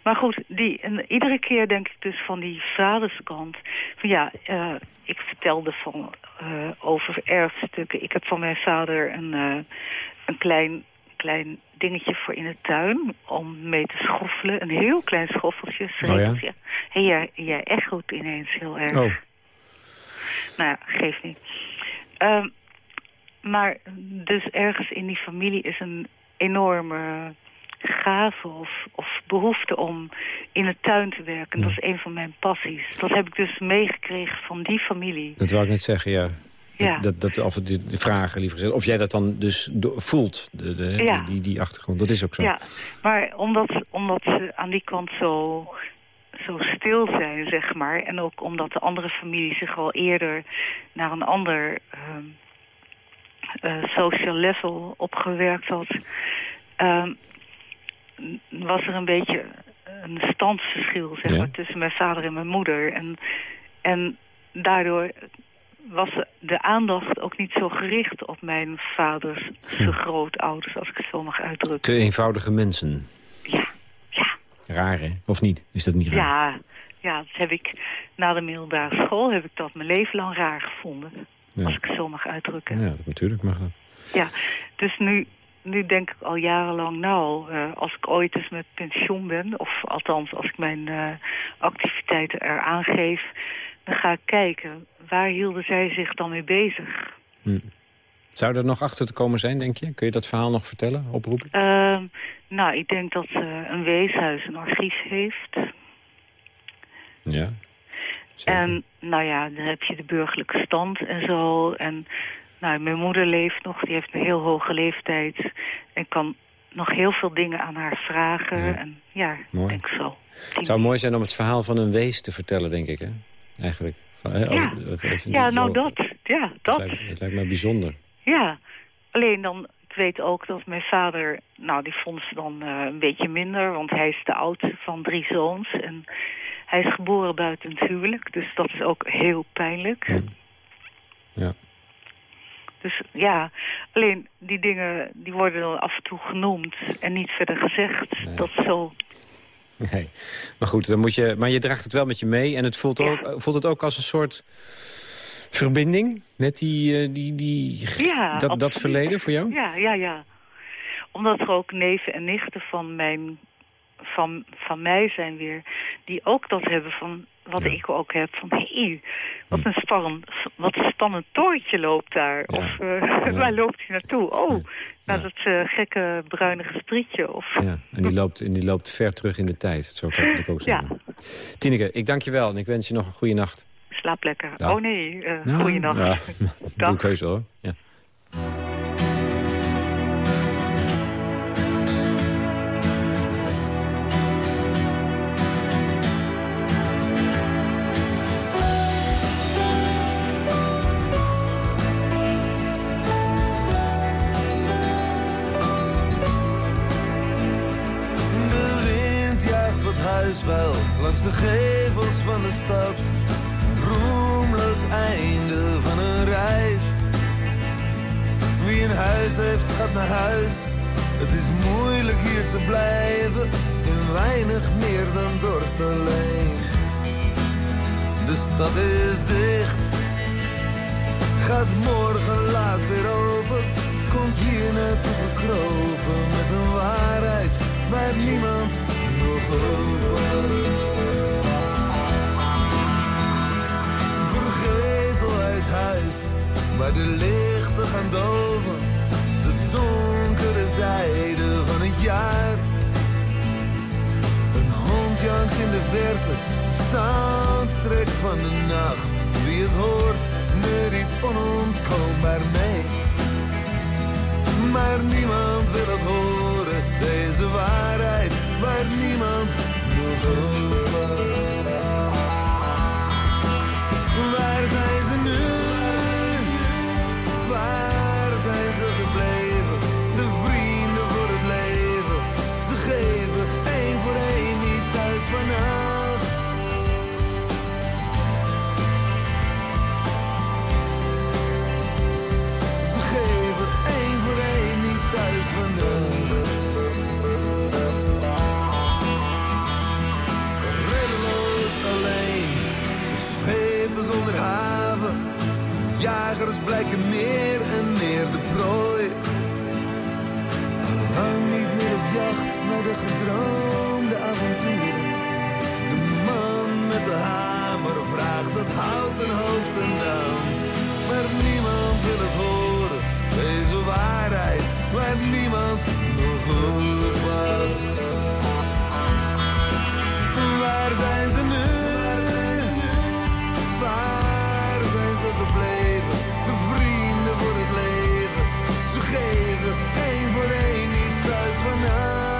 Maar goed, die, en iedere keer denk ik dus van die vaderskant... van ja, eh, ik vertelde van, eh, over erfstukken. Ik heb van mijn vader een, een klein, klein dingetje voor in de tuin... om mee te schoffelen. Een heel klein schoffeltje, schreveltje. Hey, jij, jij echoot ineens heel erg. Oh, Nou ja, geeft niet. Ehm, maar dus ergens in die familie is een enorme gave of, of behoefte om in de tuin te werken. Dat is een van mijn passies. Dat heb ik dus meegekregen van die familie. dat wou ik net zeggen, ja. Ja. Dat, dat, of de, de vragen, liever gezegd. Of jij dat dan dus voelt, de, de, Ja. die, die, achtergrond. Dat is ook zo. Ja, maar omdat, omdat ze aan die kant zo, zo stil zijn, zeg maar... en ook omdat de andere familie zich al eerder naar een ander eh, social level opgewerkt had... ehm, was er een beetje een standsverschil zeg Ja. maar, tussen mijn vader en mijn moeder. En, en daardoor was de aandacht ook niet zo gericht op mijn vaders grootouders, als ik het zo mag uitdrukken. Te eenvoudige mensen. Ja, ja, Raar, hè? Of niet? Is dat niet raar? ja, ja, dat heb ik na de middelbare school heb ik dat mijn leven lang raar gevonden. Ja. Als ik het zo mag uitdrukken. Ja, dat- natuurlijk mag dat. Ja, dus nu, nu denk ik al jarenlang, nou, eh, als ik ooit eens met pensioen ben... of althans als ik mijn eh, activiteiten eraan geef... dan ga ik kijken, waar hielden zij zich dan mee bezig? Hm. Zou er nog achter te komen zijn, denk je? Kun je dat verhaal nog vertellen, oproepen? Ehm, nou, ik denk dat eh, een weeshuis een archief heeft. Ja. Zeker. En nou ja, dan heb je de burgerlijke stand en zo. En nou, mijn moeder leeft nog, die heeft een heel hoge leeftijd. En kan nog heel veel dingen aan haar vragen. Ja. En ja, Mooi. denk ik zo. Het zou mooi zijn om het verhaal van een wees te vertellen, denk ik, hè? Eigenlijk. Van, Ja. oh, even- Ja, nou dat. Ja, Het dat. lijkt, het lijkt mij bijzonder. Ja. Alleen dan, ik weet ook dat mijn vader, nou die vond ze dan eh, een beetje minder. Want hij is de oudste van drie zoons. En hij is geboren buiten het huwelijk. Dus dat is ook heel pijnlijk. Ja. Dus ja, alleen die dingen die worden dan af en toe genoemd en niet verder gezegd. Nee. Dat is zo. [LAUGHS] Nee. Maar goed, dan moet je, maar je draagt het wel met je mee. En het voelt, Ja. ook, voelt het ook als een soort Verbinding met die, eh, die, die, Ja, dat, dat verleden voor jou? Ja, ja, ja. Omdat er ook neven en nichten van, mijn, van, van mij zijn weer... die ook dat hebben van wat Ja. ik ook heb. Van, hé, wat Hm. een spannend, wat een spannend tooitje loopt daar. Ja. Of eh, [LAUGHS] Ja. waar loopt hij naartoe? Oh, naar dat eh, gekke bruine gesprietje. Of, Ja, en die loopt, en die loopt ver terug in de tijd. Zo kan ik ook Ja. zeggen. Tineke, ik dank je wel en ik wens je nog een goede nacht. Slaap lekker. Dag. Oh nee, eh Nou, goeienacht. Ja, [LAUGHS] doe ik heus hoor. Ja. De gevels van de stad. Roemloos einde van een reis. Wie een huis heeft, gaat naar huis. Het is moeilijk hier te blijven. In weinig meer dan dorst alleen. De stad is dicht. Gaat morgen laat weer open. Komt hier naartoe gekropen met een waarheid waar niemand nog over. Waar de lichten gaan doven. De donkere zijde van het jaar. Een hond jankt in de verte, de soundtrack van de nacht. Wie het hoort, neuriet onontkoombaar mee. Maar niemand wil het horen, deze waarheid waar niemand nog over. Waar zijn Jagers blijken meer en meer de prooi. Lang niet meer op jacht naar de gedroomde avonturen. De man met de hamer vraagt het hout en hoofd en dans. Maar niemand wil het horen, deze waarheid waar niemand nog wacht. Waar zijn ze nu? Waar zijn ze gebleven? Geven één voor één niet thuis vannacht.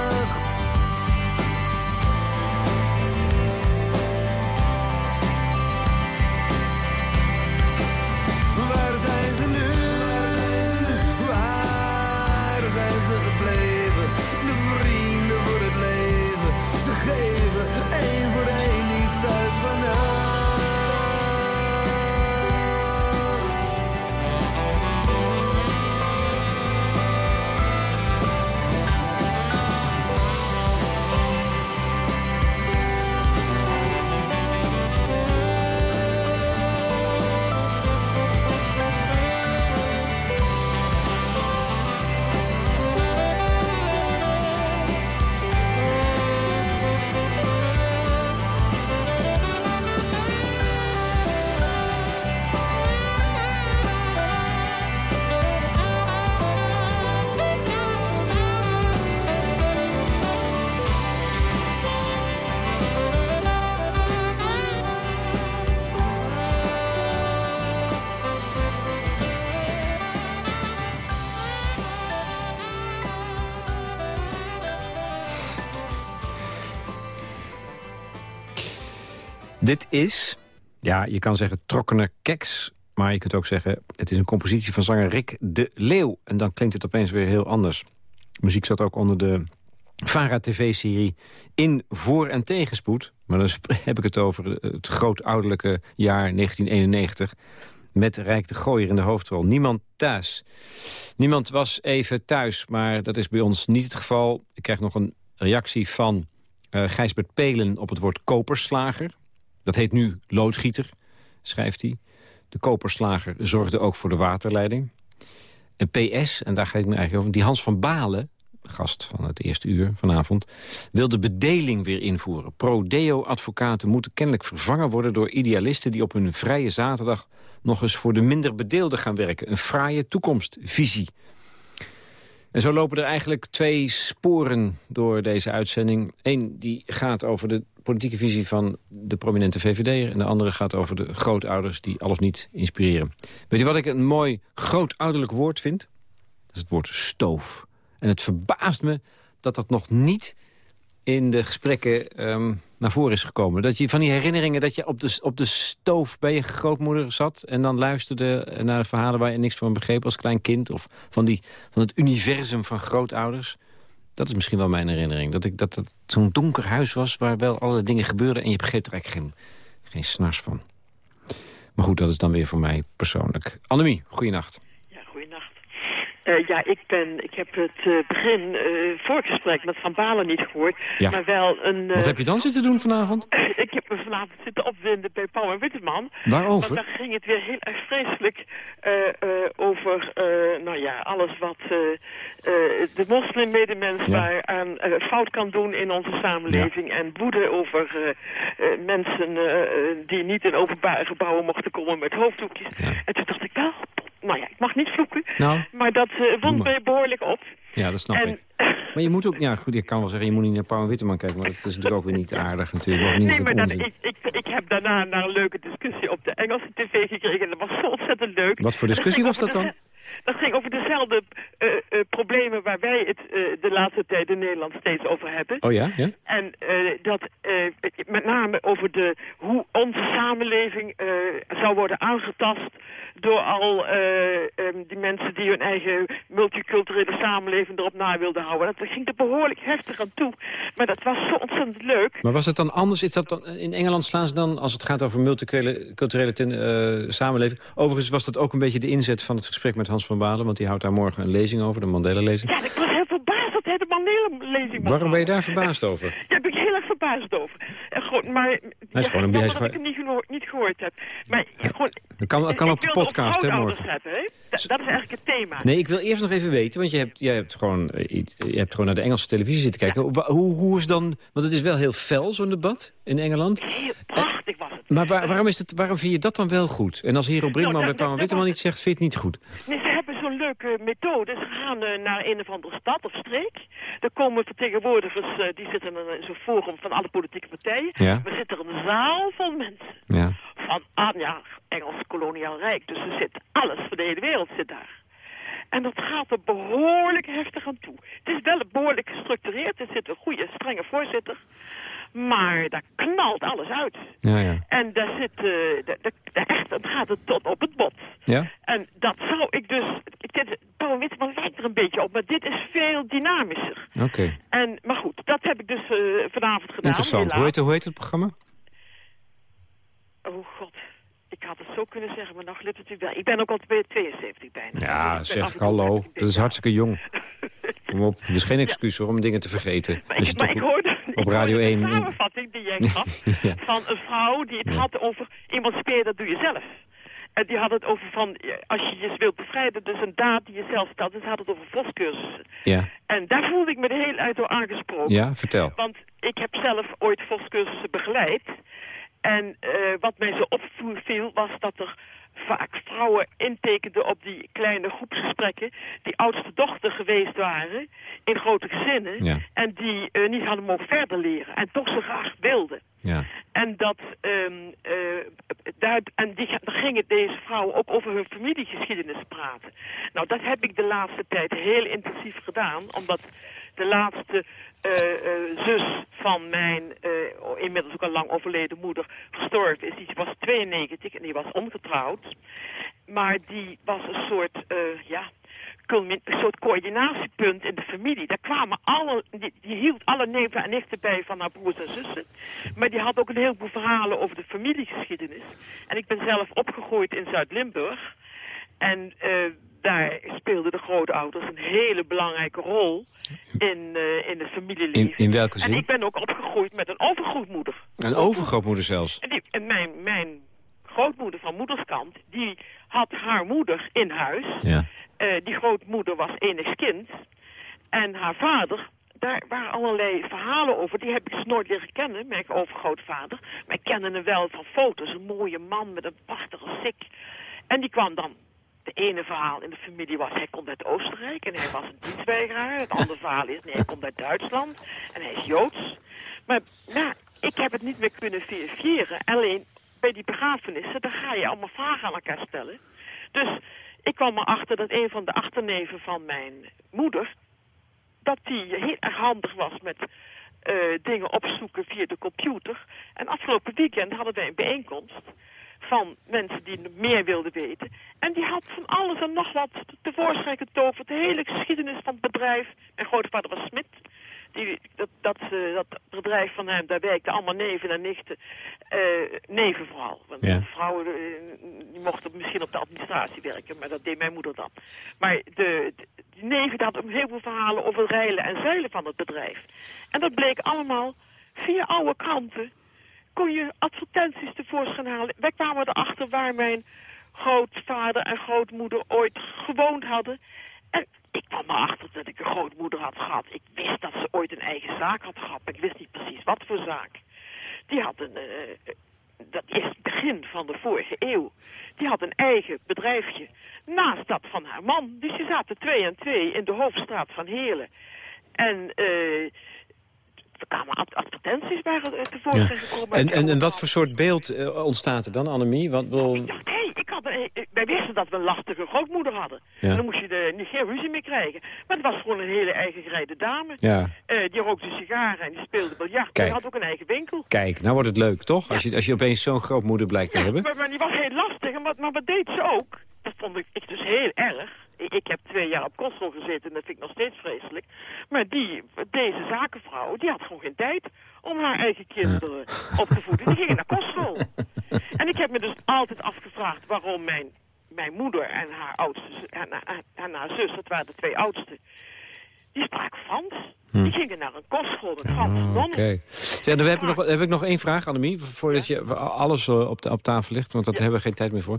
Dit is, ja, je kan zeggen trokkene keks... maar je kunt ook zeggen, het is een compositie van zanger Rick de Leeuw. En dan klinkt het opeens weer heel anders. Muziek zat ook onder de VARA-tv-serie In Voor- en Tegenspoed. Maar dan [LAUGHS] heb ik het over het grootouderlijke jaar 1991... met Rijk de Gooier in de hoofdrol. Niemand thuis. Niemand was even thuis, maar dat is bij ons niet het geval. Ik krijg nog een reactie van eh Gijsbert Pelen op het woord koperslager. Dat heet nu loodgieter, schrijft hij. De koperslager zorgde ook voor de waterleiding. En PS, en daar ga ik me eigenlijk over... die Hans van Balen, gast van het eerste uur vanavond... wil de bedeling weer invoeren. Pro-deo-advocaten moeten kennelijk vervangen worden... door idealisten die op hun vrije zaterdag... nog eens voor de minder bedeelden gaan werken. Een fraaie toekomstvisie. En zo lopen er eigenlijk twee sporen door deze uitzending. Eén die gaat over de politieke visie van de prominente VVD'er... en de andere gaat over de grootouders die al of niet inspireren. Weet je wat ik een mooi grootouderlijk woord vind? Dat is het woord stoof. En het verbaast me dat dat nog niet in de gesprekken ehm, naar voren is gekomen. Dat je van die herinneringen dat je op de, op de stoof bij je grootmoeder zat... en dan luisterde naar verhalen waar je niks van begreep als klein kind... of van, die, van het universum van grootouders. Dat is misschien wel mijn herinnering. Dat, ik, dat het zo'n donker huis was waar wel alle dingen gebeurden... en je begreep er eigenlijk geen, geen snars van. Maar goed, dat is dan weer voor mij persoonlijk. Annemie, goeienacht. Eh, ja, ik, ben, ik heb het eh, begin, eh voorgesprek met Van Balen niet gehoord. Ja. Maar wel een... Wat heb je dan zitten doen vanavond? [LAUGHS] ik heb me vanavond zitten opwinden bij Paul en Witteman. Waarover? Want daar ging het weer heel erg vreselijk eh, eh, over, nou ja, alles wat de moslimmedemens Ja. daar aan fout kan doen in onze samenleving. En woede over mensen die niet in openbare gebouwen mochten komen met hoofddoekjes. En toen dacht ik wel, nou ja, ik mag niet vloeken. Nou, Maar dat eh, wond mij behoorlijk op. ja, dat snap En- ik. [LAUGHS] Maar je moet ook, ja goed, ik kan wel zeggen, je moet niet naar Paul Witteman kijken... maar dat is natuurlijk ook weer niet aardig natuurlijk. Of niet Nee, maar dat, ik, ik, ik heb daarna naar een leuke discussie op de Engelse tv gekregen. En dat was zo ontzettend leuk. Wat voor Dat discussie was dat dan? Dat ging over dezelfde eh, eh, problemen waar wij het eh, de laatste tijd in Nederland steeds over hebben. Oh ja, ja? En dat met name over de, hoe onze samenleving zou worden aangetast door al eh, ehm, die mensen die hun eigen multiculturele samenleving erop na wilden houden. Dat ging er behoorlijk heftig aan toe. Maar dat was zo ontzettend leuk. Maar was het dan anders? Is dat dan, in Engeland slaan ze dan, als het gaat over multiculturele ten- samenleving... overigens was dat ook een beetje de inzet van het gesprek met Hans van Balen... want die houdt daar morgen een lezing over, de Mandela-lezing. Ja, ik was heel verbaasd dat hij de Mandela-lezing Waarom ben je daar verbaasd over? [LAUGHS] Daar ben ik heel erg verbaasd over. En gewoon, maar, Hij is gewoon een- dat ik niet, gehoor- niet gehoord heb. Maar gewoon, Dat kan, dat kan op de podcast, hè, morgen. hebben, hè? Dat, dat is eigenlijk het thema. Nee, ik wil eerst nog even weten, want je hebt, jij hebt, gewoon, eh, je hebt gewoon naar de Engelse televisie zitten kijken. Hoe, hoe is dan, want het is wel heel fel, zo'n debat in Engeland. Heel het. Maar waar- waarom, is het, waarom vind je dat dan wel goed? En als Hero Brinkman Nou, bij dat- Paul Witteman iets zegt, vind je het niet goed? Nee, ze hebben zo'n leuke methode. Ze gaan eh, naar een of andere stad of streek. Er komen vertegenwoordigers, eh, die zitten in zo'n forum van alle politieke partijen. Ja. Er zit er een zaal van mensen. Ja. Van, ah, ja, Engels koloniaal rijk. Dus er zit alles van de hele wereld zit daar. En dat gaat er behoorlijk heftig aan toe. Het is wel behoorlijk gestructureerd. Er zit een goede, strenge voorzitter. Maar daar knalt alles uit. Ja, ja. En daar zit, eh, de, de, echt, dan gaat het tot op het bot. Ja? En dat zou ik dus... Dit, Paul Witteman lijkt er een beetje op, maar dit is veel dynamischer. Oké. En, maar goed, dat heb ik dus eh, vanavond gedaan. Interessant. Hoe heet, hoe heet het programma? Oh god, ik had het zo kunnen zeggen, maar nog lukt het u wel. Ik ben ook al bij 72 bijna. Ja, Dus zeg ik hallo. Dat is hartstikke jong. [LAUGHS] Kom op, is geen excuus hoor, om dingen te vergeten. Maar ik, maar ik hoorde, op Radio hoorde 1 de in- samenvatting die jij gaf [LAUGHS] Ja. van een vrouw die het Ja. had over emanciperen, dat doe je zelf. En die had het over van, als je je wilt bevrijden, dus een daad die je zelf stelt. Dus had het over voscursussen. Ja, En daar voelde ik me de hele uit door aangesproken. ja vertel. Want ik heb zelf ooit voscursussen begeleid. En eh, wat mij zo opviel was dat er vaak vrouwen intekenden op die kleine groepsgesprekken... die oudste dochter geweest waren in grote gezinnen... Ja. en die eh, niet hadden mogen verder leren en toch zo graag wilden. Ja. En, dat, ehm, eh, daar, en die, dan gingen deze vrouwen ook over hun familiegeschiedenis praten. Nou, dat heb ik de laatste tijd heel intensief gedaan, omdat de laatste eh, eh, zus van mijn inmiddels ook al lang overleden moeder gestorven is. Die was 92 en die was ongetrouwd. Maar die was een soort, ja, een soort coördinatiepunt in de familie. Daar kwamen alle, die, die hield alle neven en nichten bij van haar broers en zussen. Maar die had ook een heleboel verhalen over de familiegeschiedenis. En ik ben zelf opgegroeid in Zuid-Limburg. En eh, daar speelden de grootouders een hele belangrijke rol in, eh, in het familieleven. In, in welke En zin? ik ben ook opgegroeid met een overgrootmoeder. Een overgrootmoeder zelfs. En, die, en mijn, mijn grootmoeder van moederskant, die had haar moeder in huis. Ja. Eh, die grootmoeder was enig kind. En haar vader, daar waren allerlei verhalen over. Die heb ik dus nooit leren kennen, mijn overgrootvader. Maar ik kende hem wel van foto's. Een mooie man met een prachtige sik. En die kwam dan... De ene verhaal in de familie was, hij komt uit Oostenrijk en hij was een dienstweigeraar. Het andere verhaal is, nee, hij komt uit Duitsland en hij is Joods. Maar nou, ik heb het niet meer kunnen verifiëren. Alleen bij die begrafenissen, dan ga je allemaal vragen aan elkaar stellen. Dus ik kwam erachter dat een van de achterneven van mijn moeder... dat die heel erg handig was met eh, dingen opzoeken via de computer. En afgelopen weekend hadden wij een bijeenkomst van mensen die meer wilden weten. En die had van alles en nog wat tevoorschijn getoverd. De hele geschiedenis van het bedrijf. Mijn grootvader was Smit. Die, dat, dat, eh, dat bedrijf van hem, daar werkten allemaal neven en nichten. Eh, neven vooral. Want Ja. vrouwen eh, die mochten misschien op de administratie werken, maar dat deed mijn moeder dan. Maar de, de die neven die hadden heel veel verhalen over reilen en zeilen van het bedrijf. En dat bleek allemaal via oude kranten. Kon je advertenties tevoorschijn halen. Wij kwamen erachter waar mijn grootvader en grootmoeder ooit gewoond hadden. En ik kwam erachter dat ik een grootmoeder had gehad. Ik wist dat ze ooit een eigen zaak had gehad. Ik wist niet precies wat voor zaak. Die had een... eh, dat is het begin van de vorige eeuw. Die had een eigen bedrijfje naast dat van haar man. Dus die zaten twee en twee in de hoofdstraat van Heerlen. En eh er kwamen ad- advertenties waren er tevoorschijn gekomen. En, en, en wat voor soort beeld eh, ontstaat er dan, Annemie? Want, Hé, ik had een, eh, wij wisten dat we een lastige grootmoeder hadden. Ja. En dan moest je er niet geen ruzie mee krijgen. Maar het was gewoon een hele eigen gereide dame. Ja. Eh, die rookte sigaren en die speelde biljart. Kijk. Die had ook een eigen winkel. Kijk, nou wordt het leuk, toch? Als je, als je opeens zo'n grootmoeder blijkt te hebben. Maar, maar die was heel lastig. En wat, maar wat deed ze ook? Dat vond ik, ik dus heel erg. Ik, heb twee jaar op kostschool gezeten en dat vind ik nog steeds vreselijk. Maar die, deze zakenvrouw, die had gewoon geen tijd om haar eigen kinderen op te voeden. Die gingen naar kostschool. [LAUGHS] En ik heb me dus altijd afgevraagd waarom mijn, mijn moeder en haar oudste en, haar- en haar zus, dat waren de twee oudsten, die spraken Frans. Die gingen naar een kostschool met Franse Oh. Zeg, Dan heb ik, nog, heb ik nog één vraag, Annemie, voordat je alles eh, op, de, op tafel ligt, want daar hebben we geen tijd meer voor.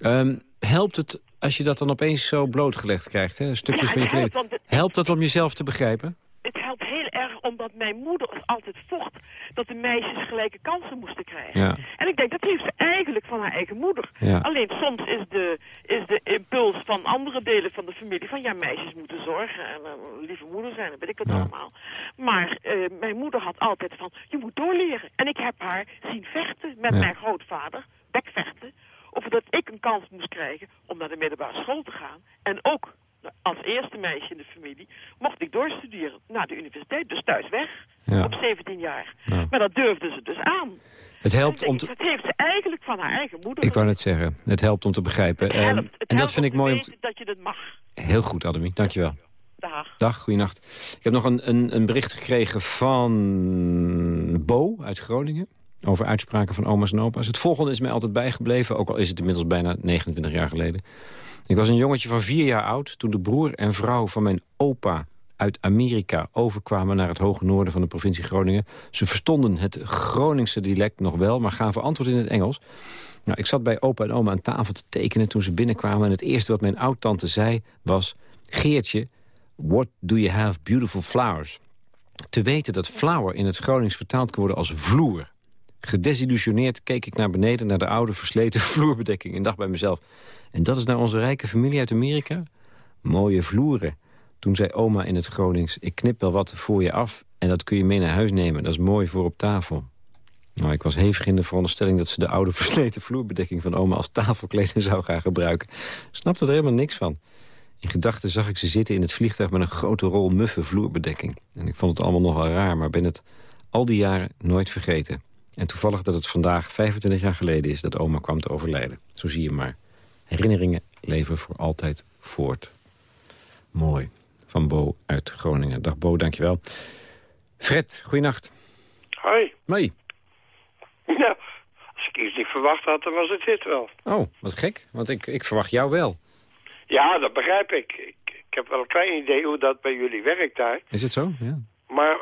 Ehm, helpt het als je dat dan opeens zo blootgelegd krijgt, hè? stukjes Ja, van je verleden? Helpt dat om jezelf te begrijpen? het helpt heel erg omdat mijn moeder altijd vocht dat de meisjes gelijke kansen moesten krijgen. Ja. En ik denk dat heeft ze eigenlijk van haar eigen moeder. Ja. Alleen soms is de, is de impuls van andere delen van de familie van ja, meisjes moeten zorgen en eh, lieve moeder zijn, dat weet ik het Ja. allemaal. Maar eh, mijn moeder had altijd van je moet doorleren. En ik heb haar zien vechten met mijn grootvader, bekvechten, over dat ik een kans moest krijgen om naar de middelbare school te gaan. En ook als eerste meisje in de familie mocht ik doorstuderen naar de universiteit, dus thuis weg, Ja. op 17 jaar. Ja. Maar dat durfde ze dus aan. Het helpt En om te... Dat heeft ze eigenlijk van haar eigen moeder. Ik wou net zeggen, het helpt om te begrijpen. Het Ehm, helpt. Het en dat vind ik mooi om te... dat je dat mag. Heel goed, Annemie, dankjewel. Dag. Dag, goeienacht. Ik heb nog een, een, een bericht gekregen van Bo uit Groningen... over uitspraken van oma's en opa's. Het volgende is mij altijd bijgebleven, ook al is het inmiddels bijna 29 jaar geleden. Ik was een jongetje van vier jaar oud toen de broer en vrouw van mijn opa uit Amerika overkwamen naar het hoge noorden van de provincie Groningen. Ze verstonden het Groningse dialect nog wel, maar gaven antwoord in het Engels. Nou, ik zat bij opa en oma aan tafel te tekenen toen ze binnenkwamen... en het eerste wat mijn oud-tante zei was... Geertje, what do you have beautiful flowers? Te weten dat flower in het Gronings vertaald kan worden als vloer. Gedesillusioneerd keek ik naar beneden naar de oude versleten [LAUGHS] vloerbedekking... en dacht bij mezelf, en dat is nou onze rijke familie uit Amerika? Mooie vloeren. Toen zei oma in het Gronings, ik knip wel wat voor je af... en dat kun je mee naar huis nemen, dat is mooi voor op tafel. Nou, ik was hevig in de veronderstelling dat ze de oude [LAUGHS] versleten vloerbedekking van oma als tafelkleding zou gaan gebruiken. Snapte er helemaal niks van. In gedachten zag ik ze zitten in het vliegtuig met een grote rol muffe vloerbedekking. En ik vond het allemaal nog wel raar, maar ben het al die jaren nooit vergeten. En toevallig dat het vandaag 25 jaar geleden is dat oma kwam te overlijden. Zo zie je maar. Herinneringen leven voor altijd voort. Mooi. Van Bo uit Groningen. Dag Bo, dankjewel. Fred, goeienacht. Hoi. Mooi. Nou, als ik iets niet verwacht had, dan was het dit wel. Oh, wat gek, want ik, ik verwacht jou wel. Ja, dat begrijp ik. ik. Ik heb wel een klein idee hoe dat bij jullie werkt daar. Is het zo? Ja. Maar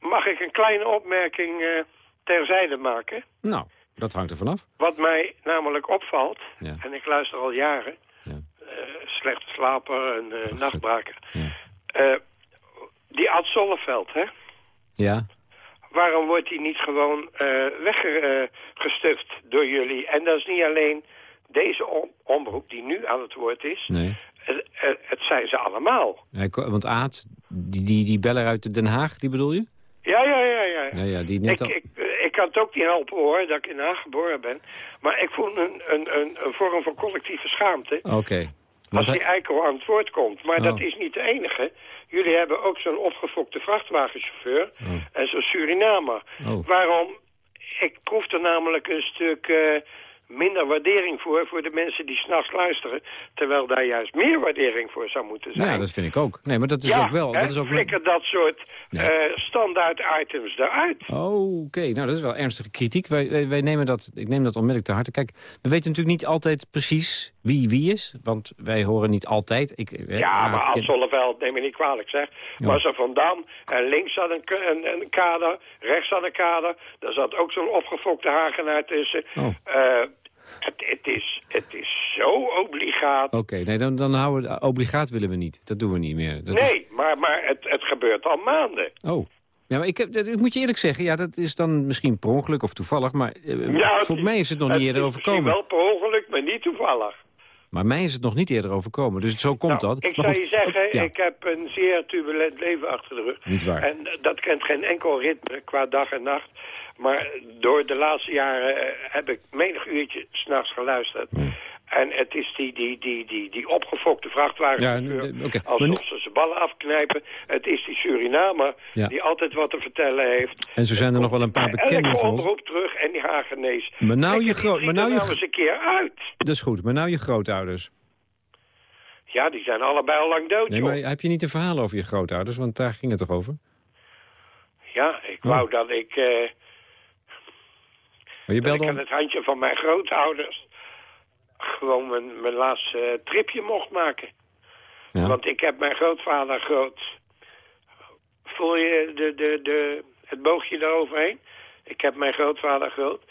mag ik een kleine opmerking eh, terzijde maken? Nou, dat hangt er vanaf. Wat mij namelijk opvalt, Ja. en ik luister al jaren, Ja. eh, slechte slaper en eh nachtbraker. Eh, die Ad Zolleveld, hè? Ja, Waarom wordt hij niet gewoon eh weggestuft door jullie? En dat is niet alleen deze om- omroep die nu aan het woord is. nee. Het, het- het zijn ze allemaal. Want Aad, die, die, die beller uit Den Haag, die bedoel je? Ja, ja, ja, ja. Ja, ja, die net Ik, al... ik kan het ook niet helpen hoor, dat ik in Haag geboren ben. Maar ik voel een, een, een, een vorm van collectieve schaamte Oké. als Want hij- die eikel aan het woord komt. Maar Oh. dat is niet de enige. Jullie hebben ook zo'n opgefokte vrachtwagenchauffeur en zo'n Surinamer. Oh. Waarom? Ik proef er namelijk een stuk eh, minder waardering voor... voor de mensen die s'nachts luisteren... terwijl daar juist meer waardering voor zou moeten zijn. Ja, dat vind ik ook. Nee, maar dat is ja, ook wel... hè, Dat is ook flikker dat soort Ja. eh, standaard items eruit. Oh, Oké, nou dat is wel ernstige kritiek. Wij, wij, wij nemen dat, ik neem dat onmiddellijk te harte. Kijk, we weten natuurlijk niet altijd precies wie wie is. Want wij horen niet altijd... Ik, eh, Ja, maar Ad Zolleveld, neem me niet kwalijk zeg. Ja. Was er Van Dam en links zat een, een, een kader, rechts zat een kader. Daar zat ook zo'n opgefokte hagenaar tussen. Oh. Eh, het, het, is, het is zo obligaat. Oké, nee, dan, dan houden we... Obligaat willen we niet. Dat doen we niet meer. Dat is- Nee, maar, maar het, het gebeurt al maanden. Oh. Ja, maar ik, heb, dat- ik moet je eerlijk zeggen, ja, dat is dan misschien per ongeluk of toevallig, maar eh, Ja, voor het- mij is het nog het niet eerder overkomen. Misschien wel per ongeluk, maar niet toevallig. Maar mij is het nog niet eerder overkomen, dus zo komt Nou, dat. Ik Maar zou goed, je zeggen, ja. ik heb een zeer turbulent leven achter de rug. Niet waar. En eh, dat kent geen enkel ritme qua dag en nacht. Maar door de laatste jaren eh, heb ik menig uurtje s'nachts geluisterd. En het is die, die, die, die, die opgefokte vrachtwagenchauffeur, Ja, alsof nu- ze zijn ballen afknijpen. Het is die Surinamer Ja. die altijd wat te vertellen heeft. En zo zijn er nog wel een paar bekenden elke van ons. terug en die Hagenees. Maar nou je Flikker die groot- drie maar nou je nou eens een keer uit. Dat is goed, maar nou je grootouders. Ja, die zijn allebei al lang dood, Nee, joh. maar heb je niet een verhaal over je grootouders? Want daar ging het toch over? Ja, ik wou dat ik... Maar je ik belde aan al... het handje van mijn grootouders gewoon mijn, mijn laatste eh, tripje mocht maken. Ja. Want ik heb mijn grootvader groot... Voel je de, de, de, het boogje eroverheen? Ik heb mijn grootvader groot.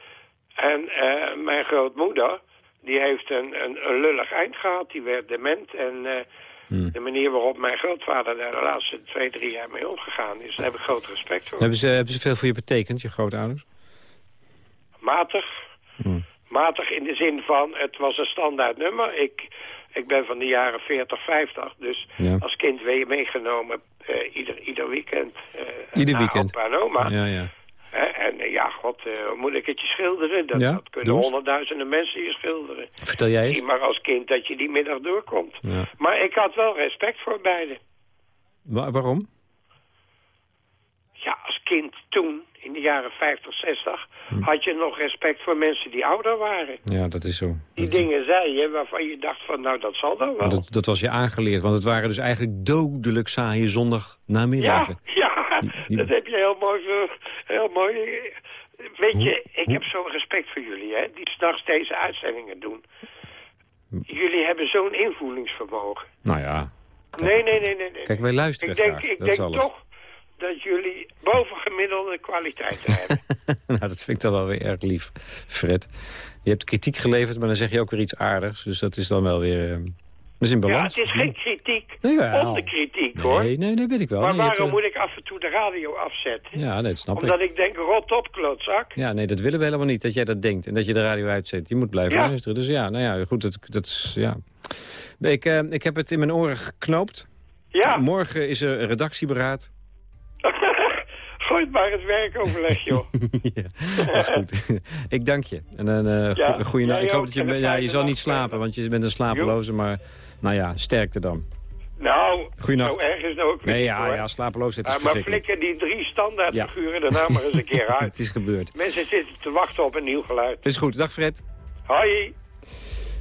En eh, mijn grootmoeder, die heeft een, een, een lullig eind gehad. Die werd dement. En eh, Hmm. de manier waarop mijn grootvader daar de laatste twee, drie jaar mee omgegaan is... daar heb ik groot respect voor. Hebben ze, hebben ze veel voor je betekend, je grootouders? Matig. Hmm. Matig in de zin van, het was een standaard nummer. Ik, ik ben van de jaren 40, 50. Dus Ja. als kind weer meegenomen eh, ieder, ieder weekend. eh, Ieder weekend. opa. Ja, ja. Hè, en eh, ja, god, moet ik het je schilderen? Dat, Ja, dat kunnen honderdduizenden mensen je schilderen. Vertel jij eens. Niet maar als kind dat je die middag doorkomt. Ja. Maar ik had wel respect voor beide. Wa- waarom? Ja, als kind toen, in de jaren 50, 60... Hm. had je nog respect voor mensen die ouder waren. Ja, dat is zo. Die dingen zei je waarvan je dacht van, nou, dat zal dan wel. Dat, dat was je aangeleerd, want het waren dus eigenlijk dodelijk saaie Ja, zondagnamiddagen. ja, die- dat heb je heel mooi, ge- heel mooi. Weet je, ik heb zo'n respect voor jullie, hè, die s'nachts deze uitzendingen doen. Jullie hebben zo'n invoelingsvermogen. Nou ja, Nee, nee, nee, nee. nee. Kijk, wij luisteren Ik denk, graag, ik dat denk toch dat jullie bovengemiddelde kwaliteiten [LAUGHS] hebben. nou, dat vind ik dan wel weer erg lief, Fred. Je hebt kritiek geleverd, maar dan zeg je ook weer iets aardigs. Dus dat is dan wel weer... eh, dat is in Ja, balans. het is geen kritiek Jawel. om de kritiek, hoor. Nee, nee, nee, weet ik wel. Maar Nee, hebt, waarom eh, moet ik af en toe de radio afzetten? Ja, nee, dat snap Omdat ik. ik denk, rot op, klootzak. Ja, nee, dat willen we helemaal niet, dat jij dat denkt. En dat je de radio uitzet. Je moet blijven Ja. luisteren. Dus ja, nou ja, goed, dat, dat is... Ja. Nee, Ik, eh, ik heb het in mijn oren geknoopt. Ja. Morgen is er een redactieberaad. Gooi het maar het werkoverleg, joh. [LAUGHS] ja, dat is goed. [LAUGHS] ik dank je. En een uh, Ja, goede nacht. Ik hoop ook. dat je... Ja, je zal niet slapen, want je bent een slapeloze. Maar nou ja, sterkte dan. Nou, Goeienacht. zo erg is het ook weer Nee, ja, hoor. ja slapeloosheid is Ah, maar flikker die drie standaard Ja. daarna maar eens een keer [LAUGHS] uit. Het is gebeurd. Mensen zitten te wachten op een nieuw geluid. Is goed. Dag Fred. Hoi.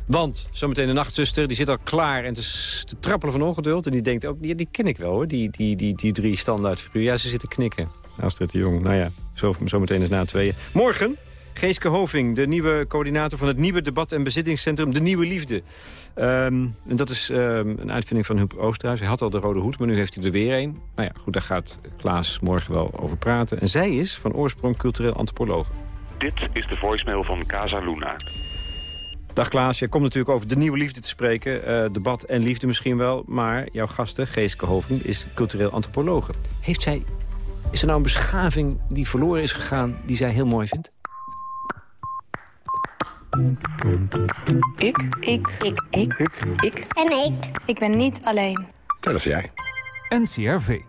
Want zometeen de nachtzuster, die zit al klaar en te, trappelen van ongeduld. En die denkt ook, die, die ken ik wel hoor, die, die, die, die drie standaard figuren. Ja, ze zitten knikken. Astrid de Jong, nou ja, zo, zometeen is na tweeën. Morgen, Geeske Hoving, de nieuwe coördinator van het nieuwe debat- en bezittingscentrum De Nieuwe Liefde. Ehm, en dat is ehm, een uitvinding van Huub Oosterhuis. Hij had al de rode hoed, maar nu heeft hij er weer een. Nou ja, goed, daar gaat Klaas morgen wel over praten. En zij is van oorsprong cultureel antropoloog. Dit is de voicemail van Casa Luna. Dag Klaas, je komt natuurlijk over de nieuwe liefde te spreken. eh, debat en liefde misschien wel. Maar jouw gasten, Geeske Hoving, is cultureel antropologe. Heeft zij, is er nou een beschaving die verloren is gegaan... die zij heel mooi vindt? Ik. Ik. Ik. Ik. Ik. En ik. Ik ben niet alleen. Dat is jij. NCRV.